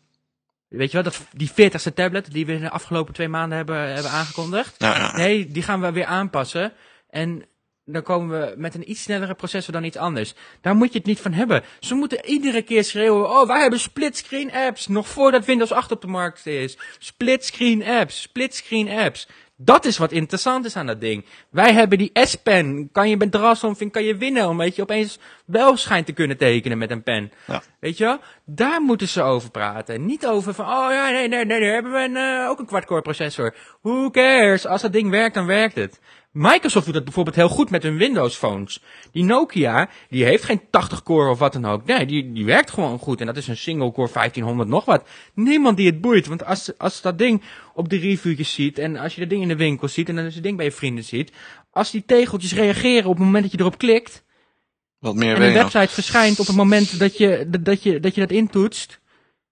Weet je wel, dat, die 40ste tablet die we in de afgelopen twee maanden hebben, hebben aangekondigd. Nee, die gaan we weer aanpassen. En dan komen we met een iets snellere processor dan iets anders. Daar moet je het niet van hebben. Ze moeten iedere keer schreeuwen, oh, wij hebben splitscreen apps. Nog voordat Windows 8 op de markt is. Splitscreen apps, splitscreen apps. Dat is wat interessant is aan dat ding. Wij hebben die S-pen. Kan je met Drasomving kan je winnen, omdat je opeens wel schijnt te kunnen tekenen met een pen. Ja. Weet je wel? Daar moeten ze over praten. Niet over van, oh ja, nee, nee, nee, daar hebben we een, uh, ook een quad-core processor. Who cares? Als dat ding werkt, dan werkt het. Microsoft doet dat bijvoorbeeld heel goed met hun Windows phones. Die Nokia, die heeft geen 80 core of wat dan ook. Nee, die, die werkt gewoon goed. En dat is een single core 1500 nog wat. Niemand die het boeit. Want als, als dat ding op de reviewtjes ziet. En als je dat ding in de winkel ziet. En dan is het ding bij je vrienden ziet. Als die tegeltjes reageren op het moment dat je erop klikt. Wat meer en de website verschijnt op het moment dat je dat, dat, je, dat, je dat intoetst.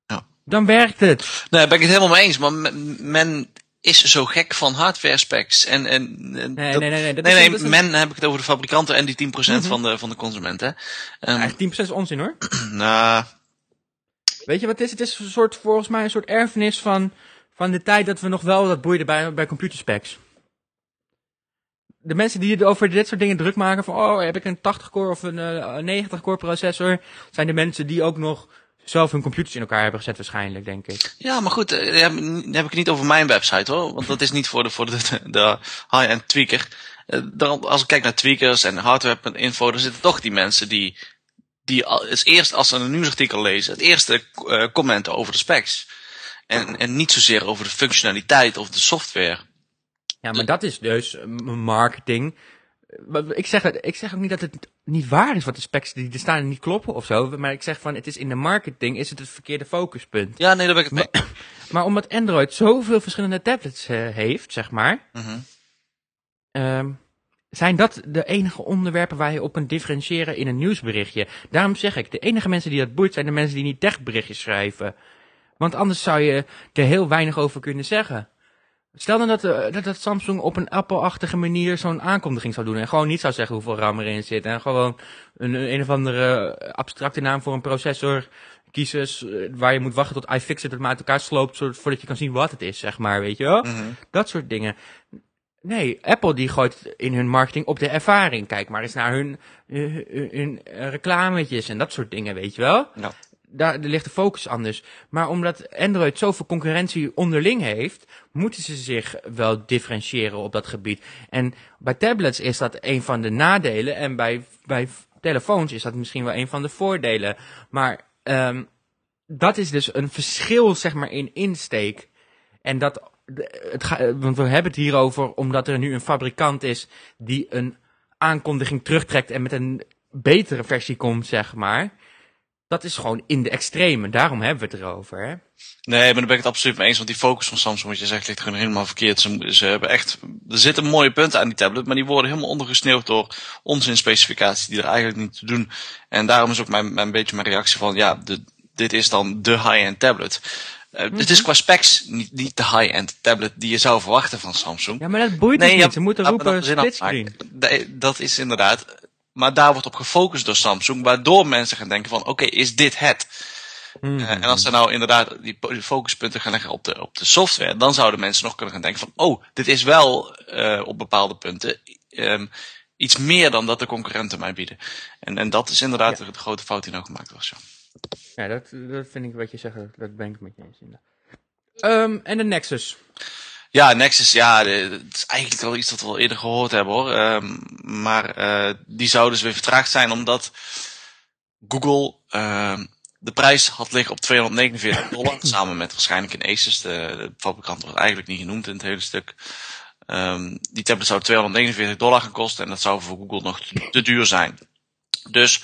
Ja. Dan werkt het. Nee, ben ik het helemaal mee eens. Maar men is zo gek van hardware specs. En, en, nee, nee, nee, nee, nee, nee, nee men heb ik het over de fabrikanten en die 10% mm -hmm. van, de, van de consumenten. Um, ja, 10% is onzin hoor. nou. Weet je wat het is? Het is een soort, volgens mij een soort erfenis van, van de tijd dat we nog wel dat boeiden bij, bij computerspecs. De mensen die over dit soort dingen druk maken van, oh, heb ik een 80 core of een uh, 90 core processor, zijn de mensen die ook nog zelf hun computers in elkaar hebben gezet waarschijnlijk, denk ik. Ja, maar goed, uh, dan heb ik het niet over mijn website hoor. Want dat is niet voor de, voor de, de high-end tweaker. Uh, dan, als ik kijk naar tweakers en hardware.info, dan zitten toch die mensen die, die als eerst als ze een nieuwsartikel lezen, het eerste uh, commenten over de specs. En, en niet zozeer over de functionaliteit of de software. Ja, maar dat is dus marketing ik zeg, ik zeg ook niet dat het niet waar is wat de specs die er staan niet kloppen of zo. Maar ik zeg van het is in de marketing is het het verkeerde focuspunt. Ja, nee, daar ben ik het mee. Maar, maar omdat Android zoveel verschillende tablets uh, heeft, zeg maar. Mm -hmm. um, zijn dat de enige onderwerpen waar je op kunt differentiëren in een nieuwsberichtje. Daarom zeg ik, de enige mensen die dat boeit zijn de mensen die niet techberichtjes schrijven. Want anders zou je er heel weinig over kunnen zeggen. Stel dan dat, uh, dat, dat Samsung op een Apple-achtige manier zo'n aankondiging zou doen. En gewoon niet zou zeggen hoeveel RAM erin zit. En gewoon een, een of andere abstracte naam voor een processor kiezen. Waar je moet wachten tot iFixit het maar uit elkaar sloopt. Voordat je kan zien wat het is, zeg maar. Weet je wel? Mm -hmm. Dat soort dingen. Nee, Apple die gooit in hun marketing op de ervaring. Kijk maar eens naar hun, hun, hun reclametjes en dat soort dingen, weet je wel? Ja daar, ligt de focus anders. Maar omdat Android zoveel concurrentie onderling heeft, moeten ze zich wel differentiëren op dat gebied. En bij tablets is dat een van de nadelen. En bij, bij telefoons is dat misschien wel een van de voordelen. Maar ehm, dat is dus een verschil, zeg maar, in insteek. En dat, het want we hebben het hier over omdat er nu een fabrikant is die een aankondiging terugtrekt en met een betere versie komt, zeg maar. Dat is gewoon in de extreme. Daarom hebben we het erover, hè? Nee, maar daar ben ik het absoluut mee eens. Want die focus van Samsung, wat je zegt, ligt gewoon helemaal verkeerd. Ze, ze hebben echt, er zitten mooie punten aan die tablet, maar die worden helemaal ondergesneeuwd door onzin specificaties die er eigenlijk niet te doen. En daarom is ook mijn, mijn beetje mijn reactie van, ja, de, dit is dan de high-end tablet. Eh, Het is qua specs niet, niet de high-end tablet die je zou verwachten van Samsung. Ja, maar dat boeit dus niet. Ze moeten roepen afmaken. Nee, Dat is inderdaad. Maar daar wordt op gefocust door Samsung, waardoor mensen gaan denken van, oké, is dit het? Hmm. Eh, en als ze nou inderdaad die focuspunten gaan leggen op de, op de software, dan zouden mensen nog kunnen gaan denken van, oh, dit is wel eh, op bepaalde punten ehm, iets meer dan dat de concurrenten mij bieden. En, en dat is inderdaad de grote fout die nou gemaakt was. Ja. Ja, dat, dat vind ik wat je zegt. dat- Dat ben ik met je eens. inderdaad. Ehm, en de Nexus. Ja, Nexus, ja, het is eigenlijk wel iets dat we al eerder gehoord hebben hoor. Ehm, maar eh, die zou dus weer vertraagd zijn omdat Google ehm, de prijs had liggen op 249 dollar. samen met waarschijnlijk een Asus. De, de fabrikant wordt eigenlijk niet genoemd in het hele stuk. Ehm, die tablet zou 249 dollar gaan kosten en dat zou voor Google nog te, te duur zijn. Dus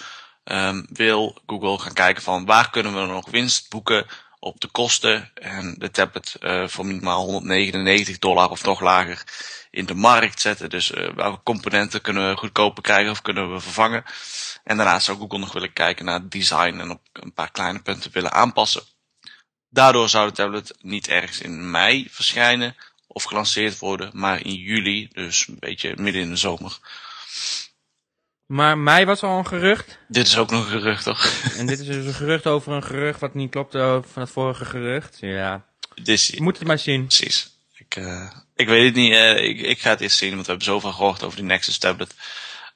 wil Google gaan kijken van waar kunnen we nog winst boeken op de kosten en de tablet eh, voor minimaal 199 dollar of nog lager in de markt zetten. Dus eh, welke componenten kunnen we goedkoper krijgen of kunnen we vervangen. En daarnaast zou Google nog willen kijken naar design en op een paar kleine punten willen aanpassen. Daardoor zou de tablet niet ergens in mei verschijnen of gelanceerd worden, maar in juli, dus een beetje midden in de zomer. Maar mij was al een gerucht. Dit is ook nog een gerucht, toch? En dit is dus een gerucht over een gerucht wat niet klopt van het vorige gerucht. Ja, is, je moet het maar zien. Precies. Ik, eh, ik weet het niet. eh, ik, ik ga het eerst zien, want we hebben zoveel gehoord over die Nexus tablet.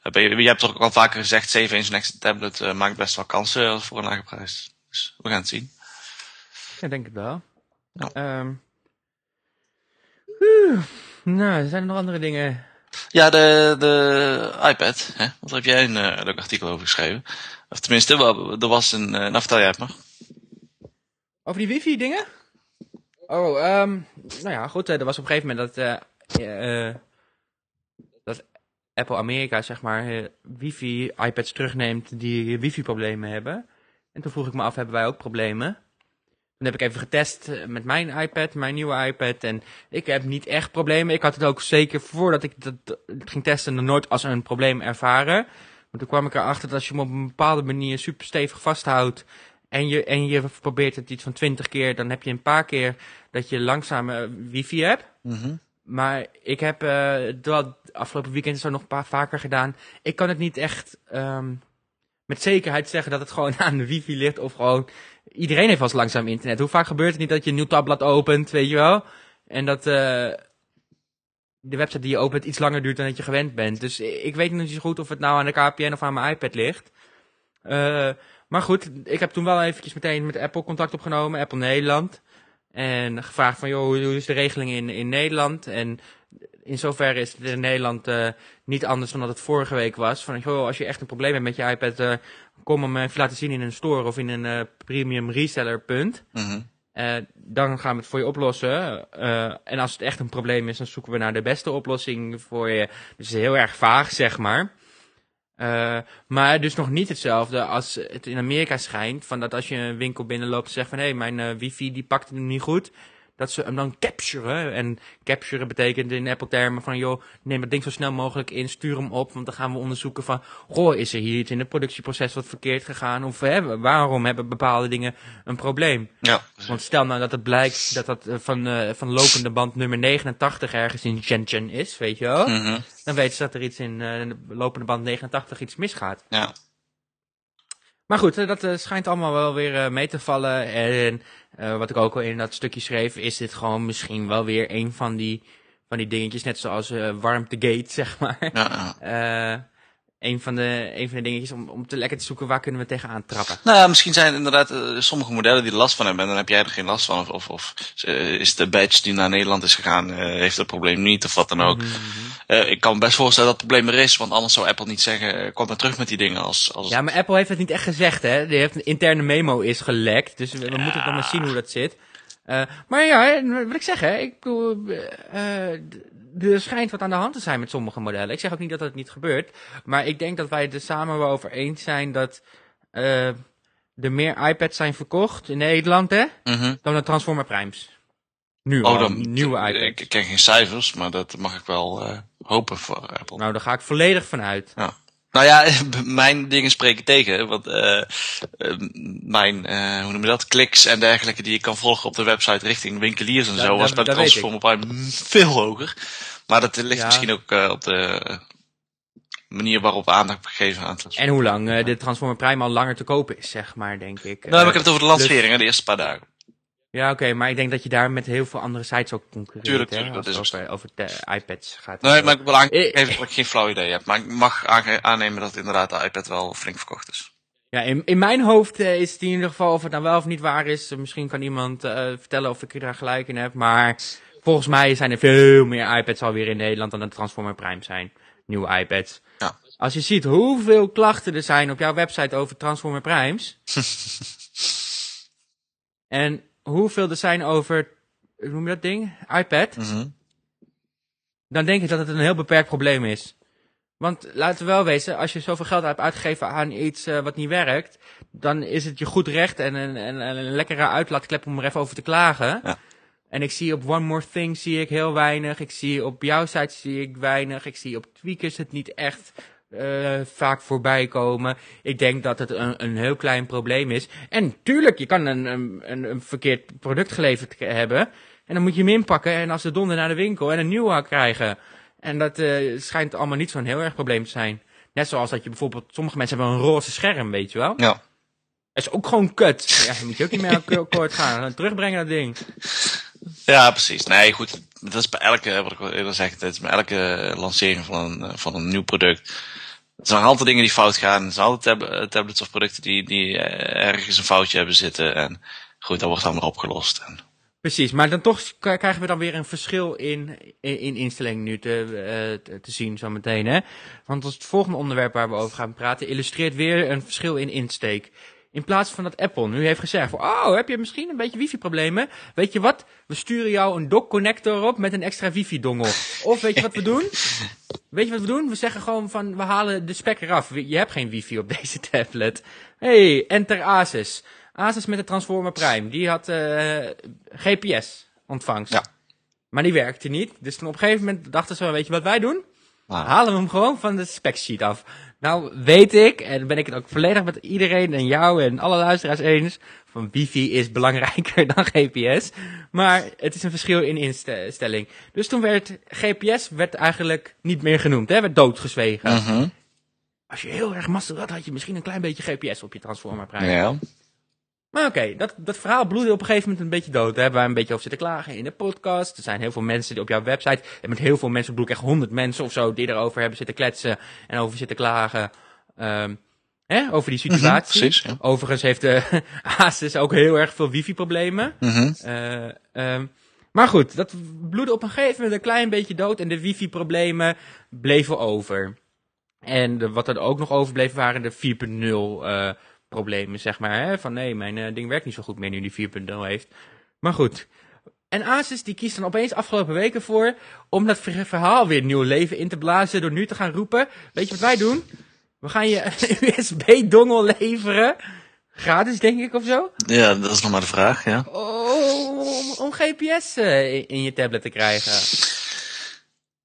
Ben je, je hebt toch ook al vaker gezegd, 7 inch Nexus tablet maakt best wel kansen voor een lage prijs. Dus we gaan het zien. Ja, denk het wel. Ja. Oeh. nou, zijn er nog andere dingen? Ja, de, de iPad. Hè? Daar heb jij een eh, leuk artikel over geschreven. Of tenminste, er was een... eh, nou, vertel jij het maar. Over die wifi dingen? Oh, ehm, nou ja, goed. eh, Er was op een gegeven moment dat, eh, eh, dat Apple Amerika, zeg maar, eh, wifi iPads terugneemt die wifi problemen hebben. En toen vroeg ik me af, hebben wij ook problemen? Toen heb ik even getest eh, met mijn iPad, mijn nieuwe iPad. En ik heb niet echt problemen. Ik had het ook zeker voordat ik dat het ging testen nog nooit als een probleem ervaren. Maar toen kwam ik erachter dat als je hem op een bepaalde manier super stevig vasthoudt. En je, en je probeert het iets van 20 keer, dan heb je een paar keer dat je langzame wifi hebt. Maar ik heb eh dat afgelopen weekend zo nog een paar vaker gedaan. Ik kan het niet echt ehm, met zekerheid zeggen dat het gewoon aan de wifi ligt. Of gewoon, iedereen heeft eens langzaam internet. Hoe vaak gebeurt het niet dat je een nieuw tabblad opent, weet je wel? En dat eh, de website die je opent iets langer duurt dan dat je gewend bent. Dus ik weet niet zo goed of het nou aan de KPN of aan mijn iPad ligt. Eh, maar goed, ik heb toen wel eventjes meteen met Apple contact opgenomen, Apple Nederland. En gevraagd van, joh, hoe is de regeling in, in Nederland? En in zoverre is het in Nederland eh, niet anders dan dat het vorige week was. Van, joh, als je echt een probleem hebt met je iPad, kom hem even laten zien in een store of in een eh, premium reseller punt. Mhm. Eh, dan gaan we het voor je oplossen. Eh, en als het echt een probleem is, dan zoeken we naar de beste oplossing voor je. Dus het is heel erg vaag, zeg maar. Eh, maar dus nog niet hetzelfde als het in Amerika schijnt. Van dat als je een winkel binnenloopt en zegt van... hé, hey, mijn eh, wifi die pakt het niet goed. Dat ze hem dan capturen. En capturen betekent in Apple-termen van... joh, neem het ding zo snel mogelijk in, stuur hem op. Want dan gaan we onderzoeken van... goh, is er hier iets in het productieproces wat verkeerd gegaan? Of hè, waarom hebben bepaalde dingen een probleem? Ja. Want stel nou dat het blijkt dat dat eh, van, eh, van lopende band nummer 89 ergens in Shenzhen is, weet je wel? Mhm. Dan weten ze dat er iets in eh, de lopende band 89 iets misgaat. Ja. Maar goed, eh, dat eh, schijnt allemaal wel weer eh, mee te vallen. En wat ik ook al in dat stukje schreef, is dit gewoon misschien wel weer een van die, van die dingetjes, net zoals warmtegate, zeg maar. Ja, een, van de, een van de dingetjes om, om te lekker te zoeken waar kunnen we tegenaan trappen. Nou ja, misschien zijn het inderdaad eh, sommige modellen die er last van hebben en dan heb jij er geen last van. Of, of, of eh, is de badge die naar Nederland is gegaan, eh, heeft het probleem niet of wat dan ook. Mhm. eh, ik kan me best voorstellen dat het probleem er is, want anders zou Apple niet zeggen, kom maar terug met die dingen als... als Ja, maar Apple heeft het niet echt gezegd, hè. Die heeft een interne memo is gelekt, dus we, we moeten nog maar zien hoe dat zit. Maar ja, wat ik zeg, hè. Ik bedoel, er schijnt wat aan de hand te zijn met sommige modellen. Ik zeg ook niet dat het niet gebeurt, maar ik denk dat wij het er samen wel over eens zijn dat eh, er meer iPads zijn verkocht in Nederland, hè, Mhm. dan de Transformer Primes. Nu Oh, al, dan, nieuwe iPads. ik ken geen cijfers, maar dat mag ik wel eh, hopen voor Apple. Nou, daar ga ik volledig van uit. Nou ja, mijn dingen spreken tegen. Want eh, eh, mijn, eh, hoe noem je dat, kliks en dergelijke die ik kan volgen op de website richting winkeliers en zo, was bij Transformer Prime veel hoger. Maar dat ligt Ja. misschien ook op de manier waarop aandacht gegeven aan het En hoe lang de Transformer Prime al langer te kopen is, zeg maar, denk ik. Nou, heb ik het over de lancering, hè, de eerste paar dagen. Ja, oké, maar ik denk dat je daar met heel veel andere sites ook concurreert. Tuurlijk, hè, tuurlijk, dat als is het over, over de iPads gaat. Nee, maar ik wil aangeven Eh, dat ik geen flauw idee heb. Maar ik mag aannemen dat inderdaad de iPad wel flink verkocht is. Ja, in, in mijn hoofd eh, is het in ieder geval of het nou wel of niet waar is. Eh, Misschien kan iemand eh, vertellen of ik er daar gelijk in heb. Maar volgens mij zijn er veel meer iPads alweer in Nederland dan de Transformer Prime zijn. Nieuwe iPads. Ja. Als je ziet hoeveel klachten er zijn op jouw website over Transformer Primes. en hoeveel er zijn over, hoe noem je dat ding? iPad. Mhm. dan denk ik dat het een heel beperkt probleem is. Want laten we wel wezen, als je zoveel geld hebt uitgegeven aan iets eh, wat niet werkt, dan is het je goed recht en een, en, en een lekkere uitlaatklep om er even over te klagen. Ja. En ik zie op One More Thing zie ik heel weinig. Ik zie op jouw site zie ik weinig. Ik zie op Tweakers het niet echt eh, vaak voorbij komen. Ik denk dat het een, een heel klein probleem is. En tuurlijk, je kan een, een, een, verkeerd product geleverd hebben. En dan moet je hem inpakken en als de donder naar de winkel en een nieuwe krijgen. En dat eh, schijnt allemaal niet zo'n heel erg probleem te zijn. Net zoals dat je bijvoorbeeld, sommige mensen hebben een roze scherm, weet je wel. Ja. Dat is ook gewoon kut. Ja, dan moet je ook niet mee akkoord gaan. Dan terugbrengen dat ding. Ja, precies. Nee, goed. Dat is bij elke, wat ik al eerder zeg, het is bij elke lancering van een, eh, van een nieuw product. Er zijn altijd dingen die fout gaan. Er zijn altijd eh, tablets of producten die, die eh, ergens een foutje hebben zitten. En goed, dat wordt dan opgelost. En, Precies, maar dan toch krijgen we dan weer een verschil in, in, in instelling nu te, eh, te, te zien zometeen. Want als het volgende onderwerp waar we over gaan praten illustreert weer een verschil in insteek. In plaats van dat Apple nu heeft gezegd van, oh, heb je misschien een beetje wifi-problemen? Weet je wat? We sturen jou een dock-connector op met een extra wifi-dongel. Of weet je wat we doen? Weet je wat we doen? We zeggen gewoon van, we halen de spek eraf. Je hebt geen wifi op deze tablet. hey, enter Asus. Asus met de Transformer Prime. Die had eh, GPS ontvangst. Ja. Maar die werkte niet. Dus toen op een gegeven moment dachten ze, weet je wat wij doen? nou, Halen we hem gewoon van de specsheet af. Nou, weet ik, en ben ik het ook volledig met iedereen en jou en alle luisteraars eens, van wifi is belangrijker dan GPS. Maar het is een verschil in instelling. Dus toen werd GPS werd eigenlijk niet meer genoemd, hè, werd doodgezwegen. mhm. Als je heel erg mazzel had, had je misschien een klein beetje GPS op je Transformer Prime. Ja. Maar oké, dat, dat verhaal bloedde op een gegeven moment een beetje dood. Daar hebben wij een beetje over zitten klagen in de podcast. Er zijn heel veel mensen die op jouw website, en met heel veel mensen bedoel ik echt honderd mensen of zo, die erover hebben zitten kletsen en over zitten klagen. ehm, hè, over die situatie. precies, ja. Overigens heeft de Asus ook heel erg veel wifi-problemen. Mhm. Eh, ehm, maar goed, dat bloedde op een gegeven moment een klein beetje dood en de wifi-problemen bleven over. En de, wat er ook nog overbleef waren de 4.0 eh, problemen, zeg maar. Hè? Van nee, mijn eh, ding werkt niet zo goed meer nu die 4.0 heeft. Maar goed. En Asus die kiest dan opeens afgelopen weken voor om dat ver- verhaal weer nieuw leven in te blazen door nu te gaan roepen. Weet je wat wij doen? We gaan je een USB-dongel leveren. Gratis, denk ik, of zo. ja, dat is nog maar de vraag, ja. Om, om GPS eh, in, in je tablet te krijgen.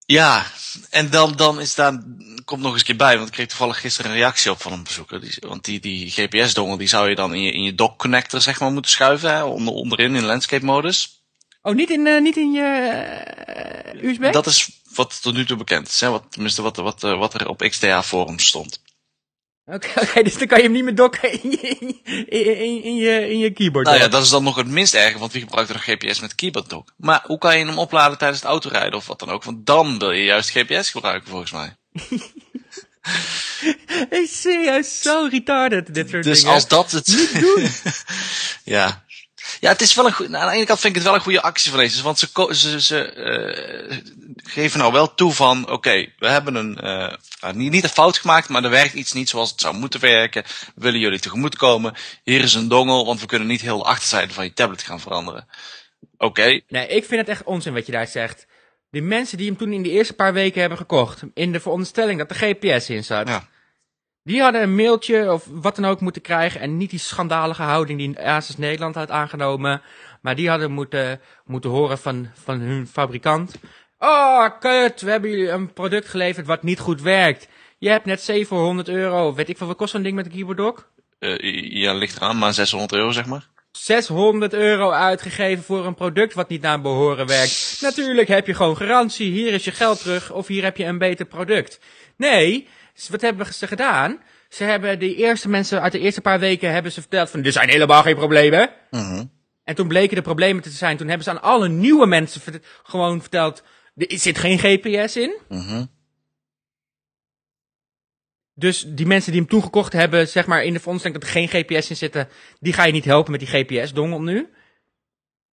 Ja, en dan, dan is daar, komt nog eens een keer bij, want ik kreeg toevallig gisteren een reactie op van een bezoeker. Die, want die, die GPS-dongel, die zou je dan in je, in je dock-connector, zeg maar, moeten schuiven, hè, onder, onderin in landscape-modus. Oh, niet in, eh, niet in je eh, USB? Dat is wat tot nu toe bekend is, hè, wat, tenminste wat, wat, eh, wat er op XDA-forums stond. Oké, dus dan kan je hem niet meer dokken in je, in, je- in, je, in je keyboard. Nou ja, dock. dat is dan nog het minst erge, want wie gebruikt er een GPS met keyboard dock? Maar hoe kan je hem opladen tijdens het autorijden of wat dan ook? Want dan wil je juist GPS gebruiken, volgens mij. Ik zie juist zo retarded, dit soort Dus dingen. als dat het... ja. Ja, het is wel een goede... Nou, aan de ene kant vind ik het wel een goede actie van deze. Want ze, ze, ze, eh, geven nou wel toe van, oké, we hebben een, uh, niet, niet een fout gemaakt, maar er werkt iets niet zoals het zou moeten werken. We willen jullie tegemoetkomen. Hier is een dongel, want we kunnen niet heel de achterzijde van je tablet gaan veranderen. Oké. Nee, ik vind het echt onzin wat je daar zegt. Die mensen die hem toen in de eerste paar weken hebben gekocht, in de veronderstelling dat er GPS in zat. Ja. Die hadden een mailtje of wat dan ook moeten krijgen en niet die schandalige houding die Asus Nederland had aangenomen. Maar die hadden moeten, moeten horen van, van hun fabrikant. Oh, kut, we hebben jullie een product geleverd wat niet goed werkt. Je hebt net 700 euro, weet ik veel, wat kost zo'n ding met een keyboard dock? Uh, ja, ligt eraan, maar 600 euro zeg maar. 600 euro uitgegeven voor een product wat niet naar behoren werkt. Natuurlijk heb je gewoon garantie, hier is je geld terug of hier heb je een beter product. Nee, wat hebben ze gedaan? Ze hebben de eerste mensen uit de eerste paar weken hebben ze verteld van er zijn helemaal geen problemen. Uh En toen bleken de problemen te zijn. Toen hebben ze aan alle nieuwe mensen gewoon verteld er zit geen GPS in. Uh Dus die mensen die hem toegekocht hebben, zeg maar in de veronderstelling dat er geen GPS in zitten, die ga je niet helpen met die GPS-dongel nu.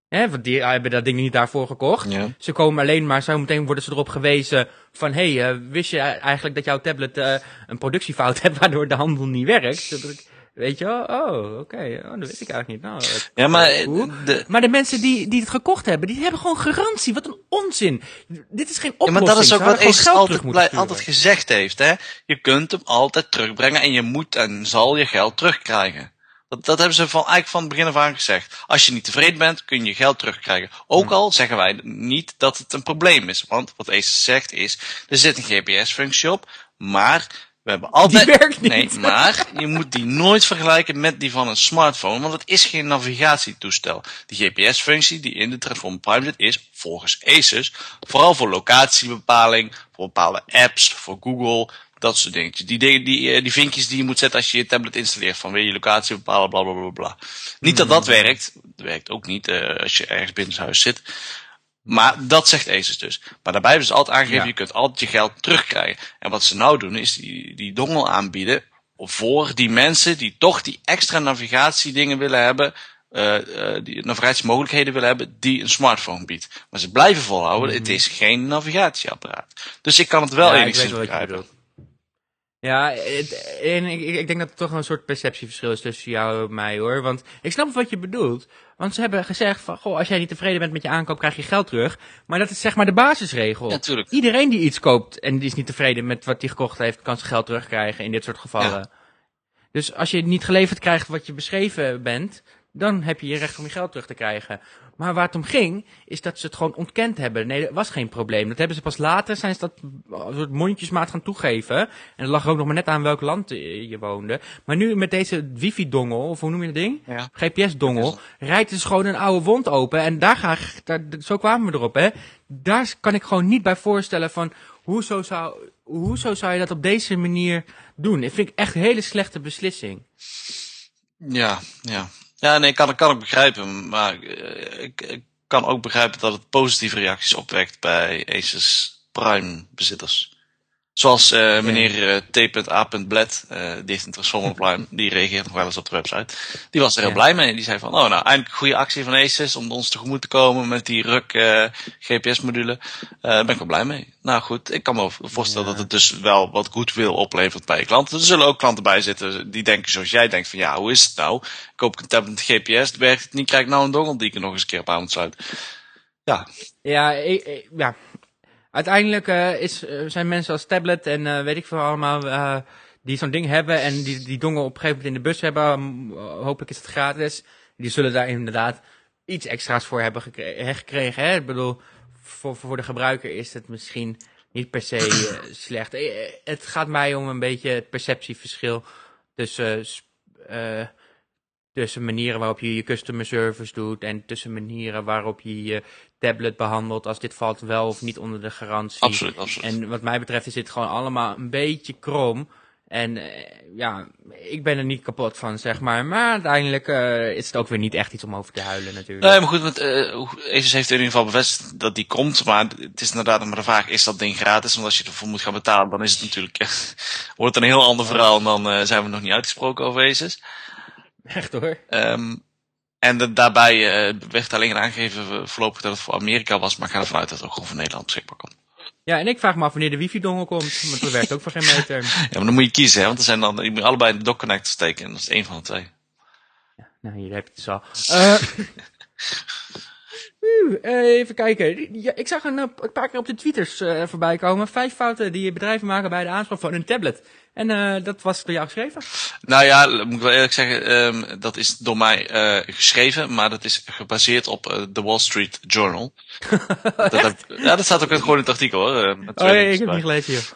Hè, want die hebben dat ding niet daarvoor gekocht. Ja. Ze komen alleen maar, zo meteen worden ze erop gewezen van, hé, hey, uh, wist je eigenlijk dat jouw tablet uh, een productiefout heeft waardoor de handel niet werkt? Weet je wel? Oh, oké. Oh, dat wist ik eigenlijk niet. Nou, ja, maar, de... maar de mensen die, die het gekocht hebben, die hebben gewoon garantie. Wat een onzin. Dit is geen oplossing. Ja, maar dat is ook wat Ace altijd, altijd gezegd heeft. Hè? Je kunt hem altijd terugbrengen en je moet en zal je geld terugkrijgen. Dat, dat hebben ze van, eigenlijk van het begin af aan gezegd. Als je niet tevreden bent, kun je je geld terugkrijgen. Ook al zeggen wij niet dat het een probleem is. Want wat Ace zegt is, er zit een GPS-functie op, maar we hebben altijd... Die werkt niet. Nee, maar je moet die nooit vergelijken met die van een smartphone, want het is geen navigatietoestel. Die GPS-functie die in de Transform Prime zit, is volgens Asus vooral voor locatiebepaling, voor bepaalde apps, voor Google, dat soort dingetjes. Die, die, die, eh, die vinkjes die je moet zetten als je je tablet installeert. Van wil je locatie bepalen, bla bla bla bla. Niet dat dat werkt. Dat werkt ook niet uh, als je ergens binnen huis zit. Maar dat zegt Asus dus. Maar daarbij hebben ze altijd aangegeven, je kunt altijd je geld terugkrijgen. En wat ze nou doen, is die, die dongel aanbieden voor die mensen die toch die extra navigatiedingen willen hebben, uh, uh, die navigatiemogelijkheden willen hebben, die een smartphone biedt. Maar ze blijven volhouden, het is geen navigatieapparaat. Dus ik kan het wel ja, enigszins begrijpen. Ja, het, en ik, ik, denk dat er toch een soort perceptieverschil is tussen jou en mij hoor. Want ik snap wat je bedoelt. Want ze hebben gezegd van, goh, als jij niet tevreden bent met je aankoop, krijg je geld terug. Maar dat is zeg maar de basisregel. Natuurlijk. Iedereen die iets koopt en die is niet tevreden met wat hij gekocht heeft, kan zijn geld terugkrijgen in dit soort gevallen. Ja. Dus als je niet geleverd krijgt wat je beschreven bent, dan heb je je recht om je geld terug te krijgen. Maar waar het om ging, is dat ze het gewoon ontkend hebben. Nee, dat was geen probleem. Dat hebben ze pas later, zijn ze dat een soort mondjesmaat gaan toegeven. En het lag ook nog maar net aan welk land je woonde. Maar nu met deze wifi-dongel, of hoe noem je dat ding? Ja. GPS-dongel, rijdt dus gewoon een oude wond open. En daar ga daar, zo kwamen we erop, hè. Daar kan ik gewoon niet bij voorstellen van, hoezo zou, hoezo zou je dat op deze manier doen? Dat vind ik echt een hele slechte beslissing. Ja, ja. Ja, nee, kan, kan ik begrijpen. Maar uh, ik, ik, kan ook begrijpen dat het positieve reacties opwekt bij Asus Prime bezitters. Zoals uh, meneer uh, T.A. Bled, uh, die heeft een Transformer die reageert nog wel eens op de website. Die was er heel ja. blij mee. Die zei van, oh nou, eindelijk een goede actie van Asus om ons tegemoet te komen met die RUC GPS-module. Daar ben ik wel blij mee. Nou goed, ik kan me voorstellen ja. dat het dus wel wat goed wil oplevert bij je klanten. Er zullen ook klanten bij zitten die denken zoals jij denkt van, ja, hoe is het nou? Koop ik een tablet met GPS, werkt het niet, krijg ik nou een dongel die ik er nog eens een keer op aan moet sluiten. Ja. Ja, ik, ik, ja, uiteindelijk uh, is, uh, zijn mensen als tablet en uh, weet ik veel allemaal, die zo'n ding hebben en die, die dongel op een gegeven moment in de bus hebben, hopelijk is het gratis. Die zullen daar inderdaad iets extra's voor hebben gekre gekregen. Hè? Ik bedoel, voor, voor de gebruiker is het misschien niet per se slecht. Het gaat mij om een beetje het perceptieverschil tussen tussen manieren waarop je je customer service doet en tussen manieren waarop je je tablet behandelt als dit valt wel of niet onder de garantie. Absoluut, absoluut. En wat mij betreft is dit gewoon allemaal een beetje krom. En uh, ja, ik ben er niet kapot van, zeg maar. Maar uiteindelijk uh, is het ook weer niet echt iets om over te huilen natuurlijk. Nee, maar goed, want uh, Asus heeft in ieder geval bevestigd dat die komt. Maar het is inderdaad maar de vraag, is dat ding gratis? Want als je ervoor moet gaan betalen, dan is het natuurlijk... wordt het een heel ander verhaal en dan zijn we nog niet uitgesproken over Asus. Echt hoor. Um, en de, daarbij uh, werd alleen aangegeven voorlopig dat het voor Amerika was, maar ik ga ervan uit dat het ook gewoon voor Nederland beschikbaar komt. Ja, en ik vraag me af wanneer de wifi-dongel komt, want dat werkt ook voor geen meter. Ja, maar dan moet je kiezen, hè, want er zijn dan, je moet allebei in de dock connector steken en dat is één van de twee. Nou, hier heb je het dus al. Eh, even kijken. Ja, ik zag een, eh, een paar keer op de tweeters eh, voorbij komen. Vijf fouten die bedrijven maken bij de aanschaf van een tablet. En dat was door jou geschreven. Nou ja, moet ik wel eerlijk zeggen, ehm, dat is door mij geschreven, maar dat is gebaseerd op The Wall Street Journal. dat, heb- ja, dat staat ook gewoon in het artikel hoor. Oh ja, ik heb niet gelezen hier.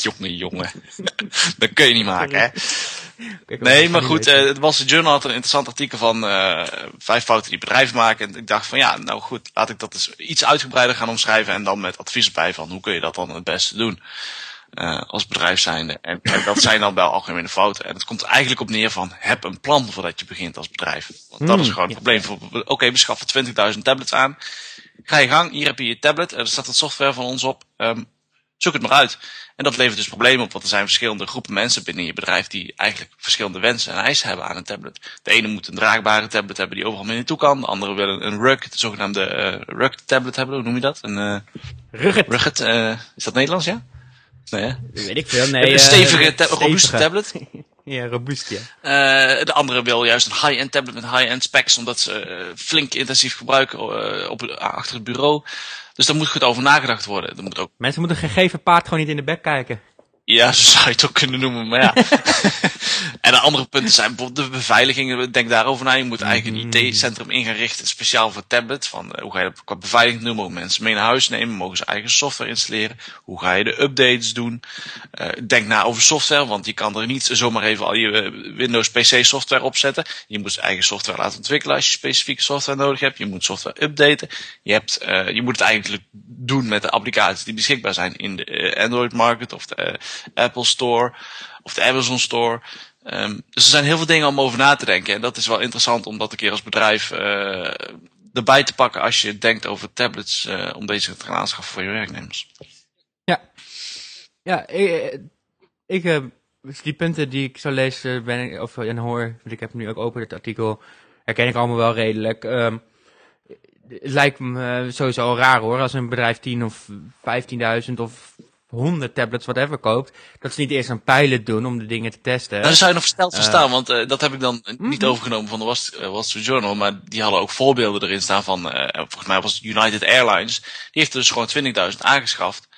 jongen, jongen. dat kun je niet maken, hè? Nee, maar goed, eh, het Street Journal had een interessant artikel van eh, vijf fouten die bedrijven maken. En ik dacht van ja, nou goed, laat ik dat eens iets uitgebreider gaan omschrijven. En dan met advies bij van hoe kun je dat dan het beste doen. eh, als bedrijf zijnde. En, en dat zijn dan wel algemene fouten. En het komt eigenlijk op neer van heb een plan voordat je begint als bedrijf. Want dat Hmm, is gewoon het ja. probleem. Oké, we schaffen 20.000 tablets aan. Ga je gang, hier heb je je tablet. Er staat wat software van ons op. Ehm, zoek het maar uit. En dat levert dus problemen op, want er zijn verschillende groepen mensen binnen je bedrijf die eigenlijk verschillende wensen en eisen hebben aan een tablet. De ene moet een draagbare tablet hebben die overal mee naartoe kan. De andere wil een, RUG, de zogenaamde eh RUG tablet hebben. Hoe noem je dat? Een eh Rugged. rugged, eh, is dat Nederlands, ja? Nee, hè? Weet ik veel. Nee, een stevige, ta- stevige. robuuste tablet. Ja, robuust, ja. Eh, de andere wil juist een high-end tablet met high-end specs, omdat ze eh, flink intensief gebruiken eh, op, achter het bureau. Dus daar moet goed over nagedacht worden. Moet ook Mensen moeten een gegeven paard gewoon niet in de bek kijken. Ja, zo zou je het ook kunnen noemen, maar ja. en de andere punten zijn bijvoorbeeld de beveiliging. Denk daarover na. Je moet eigenlijk een IT-centrum in gaan richten, speciaal voor tablets. Van, eh, hoe ga je dat qua beveiliging doen? Mogen mensen mee naar huis nemen? Mogen ze eigen software installeren? Hoe ga je de updates doen? Eh, denk na over software, want je kan er niet zomaar even al je eh, Windows PC software opzetten. Je moet eigen software laten ontwikkelen als je specifieke software nodig hebt. Je moet software updaten. Je, hebt, je moet het eigenlijk doen met de applicaties die beschikbaar zijn in de Android market of de Apple Store of de Amazon Store. Ehm, dus er zijn heel veel dingen om over na te denken. En dat is wel interessant om dat een keer als bedrijf eh, erbij te pakken als je denkt over tablets eh, om deze te gaan aanschaffen voor je werknemers. Ja. Ja, ik, ik eh, die punten die ik zo lees eh, ben of, en hoor, want ik heb nu ook open het artikel, herken ik allemaal wel redelijk. Ehm, het lijkt me eh, sowieso al raar hoor, als een bedrijf 10 of 15.000 of 100 tablets, whatever, koopt, dat ze niet eerst een pilot doen om de dingen te testen. Daar zou je nog versteld van Eh. staan, want eh, dat heb ik dan niet Mhm. overgenomen van de Wall eh, Wall Street Journal, maar die hadden ook voorbeelden erin staan van, volgens mij was United Airlines, die heeft er dus gewoon 20.000 aangeschaft.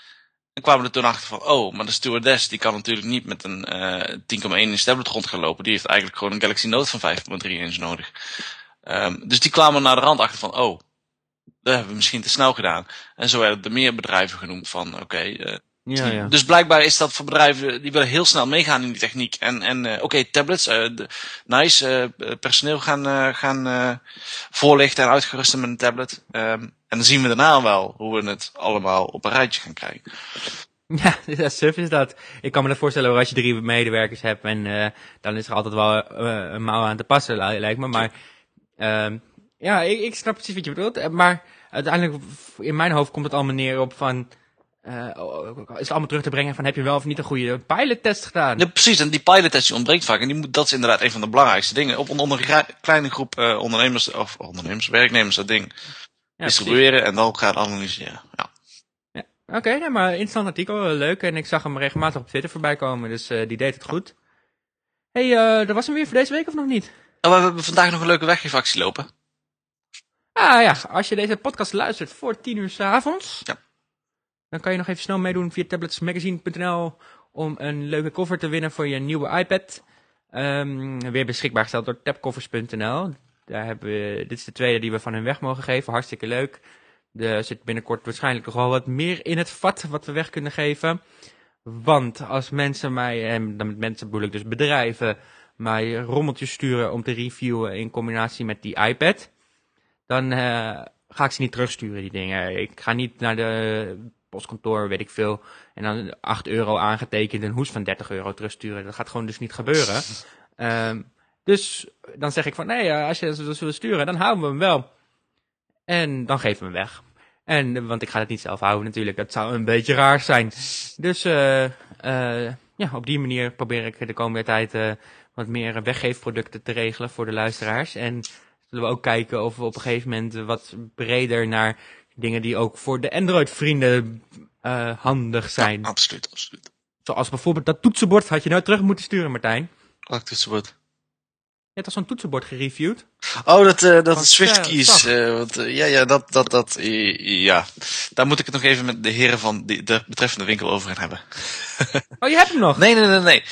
En kwamen er toen achter van, oh, maar de stewardess, die kan natuurlijk niet met een eh 10,1 inch tablet rond gaan lopen. Die heeft eigenlijk gewoon een Galaxy Note van 5,3 inch nodig. Ehm, dus die kwamen naar de rand achter van, oh, dat hebben we misschien te snel gedaan. En zo werden er meer bedrijven genoemd van, oké, ja, ja. dus blijkbaar is dat voor bedrijven die willen heel snel meegaan in die techniek. En, en eh, oké, tablets, eh, nice, eh, personeel gaan, gaan voorlichten en uitgerusten met een tablet. Ehm, en dan zien we daarna wel hoe we het allemaal op een rijtje gaan krijgen. Ja, ja, suf is dat. Ik kan me dat voorstellen als je drie medewerkers hebt en dan is er altijd wel een mouw aan te passen, li- lijkt me. Maar ehm, ja, ik, ik snap precies wat je bedoelt. Maar uiteindelijk, in mijn hoofd komt het allemaal neer op van, is het allemaal terug te brengen van heb je wel of niet een goede pilottest gedaan? Ja, precies, en die pilottest die ontbreekt vaak. En die moet, dat is inderdaad een van de belangrijkste dingen. Op onder een kleine groep eh, ondernemers, of ondernemers, werknemers dat ding Ja, distribueren en dan gaan analyseren. Ja. Oké, nee, maar interessant artikel, eh, leuk. En ik zag hem regelmatig op Twitter voorbij komen, dus eh, die deed het goed. hey, eh, dat was hem weer voor deze week of nog niet? Oh, we hebben vandaag nog een leuke weggeefactie lopen. Ah ja, als je deze podcast luistert voor 10 uur s avonds, Ja. Dan kan je nog even snel meedoen via tabletsmagazine.nl om een leuke cover te winnen voor je nieuwe iPad. Ehm, weer beschikbaar gesteld door tabcovers.nl. Daar hebben we, dit is de tweede die we van hun weg mogen geven. Hartstikke leuk. Er zit binnenkort waarschijnlijk nog wel wat meer in het vat wat we weg kunnen geven. Want als mensen mij, en dan met mensen bedoel ik dus bedrijven, mij rommeltjes sturen om te reviewen in combinatie met die iPad, dan eh, ga ik ze niet terugsturen, die dingen. Ik ga niet naar de postkantoor, weet ik veel, en dan 8 euro aangetekend een hoes van 30 euro terugsturen. Dat gaat gewoon dus niet gebeuren. Ehm, dus dan zeg ik van, nee, eh, als je ze zullen sturen, dan houden we hem wel. En dan geven we hem weg. En, eh, want ik ga het niet zelf houden natuurlijk, dat zou een beetje raar zijn. Dus eh, ja, op die manier probeer ik de komende tijd wat meer weggeefproducten te regelen voor de luisteraars. En zullen we ook kijken of we op een gegeven moment wat breder naar Dingen die ook voor de Android-vrienden eh, handig zijn. Ja, absoluut, absoluut. Zoals bijvoorbeeld dat toetsenbord had je nou terug moeten sturen, Martijn. Welk toetsenbord? Je hebt al zo'n toetsenbord gereviewd. Oh, dat, eh dat Swift keys. Eh, want, ja, ja, dat, dat, dat, ja. Daar moet ik het nog even met de heren van die, de betreffende winkel over gaan hebben. Oh, je hebt hem nog? Nee, nee, nee, nee.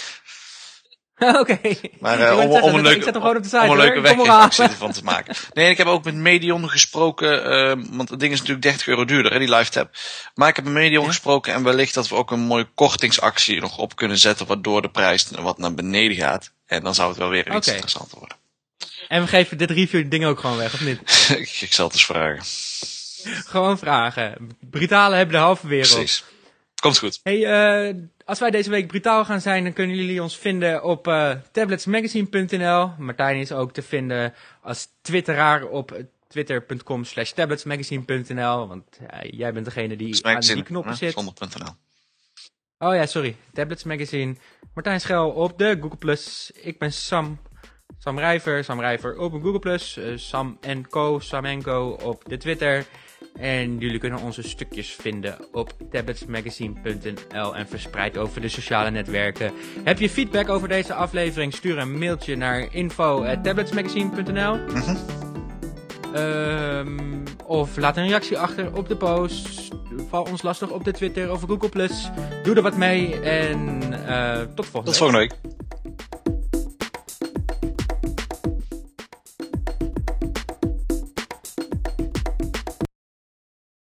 Oké. Maar eh, om, een leuke, om een hoor. leuke weggeefactie ervan te maken. Nee, ik heb ook met Medion gesproken, eh, want het ding is natuurlijk 30 euro duurder, hè, die live tab. Maar ik heb met Medion Ja. gesproken en wellicht dat we ook een mooie kortingsactie nog op kunnen zetten, waardoor de prijs wat naar beneden gaat. En dan zou het wel weer iets Oké. interessanter worden. En we geven dit review ding ook gewoon weg, of niet? ik, ik zal het eens vragen. Gewoon vragen. Brutalen hebben de halve wereld. Precies. Komt goed. Hey, eh, als wij deze week brutaal gaan zijn, dan kunnen jullie ons vinden op eh, tabletsmagazine.nl. Martijn is ook te vinden als twitteraar op twitter.com slash tabletsmagazine.nl. Want jij bent degene die aan die knoppen zit. Zonder.nl. Oh ja, sorry. Tablets Magazine. Martijn Schel op de Google+. Plus. Ik ben Sam. Sam Rijver. Sam Rijver op Google+. Plus. Eh, Sam Co. Sam Co. op de Twitter. En jullie kunnen onze stukjes vinden op tabletsmagazine.nl en verspreid over de sociale netwerken. Heb je feedback over deze aflevering? Stuur een mailtje naar info.tabletsmagazine.nl Mhm. Ehm, Of laat een reactie achter op de post. Val ons lastig op de Twitter of Google+. Doe er wat mee en eh, tot volgende Tot week. volgende week.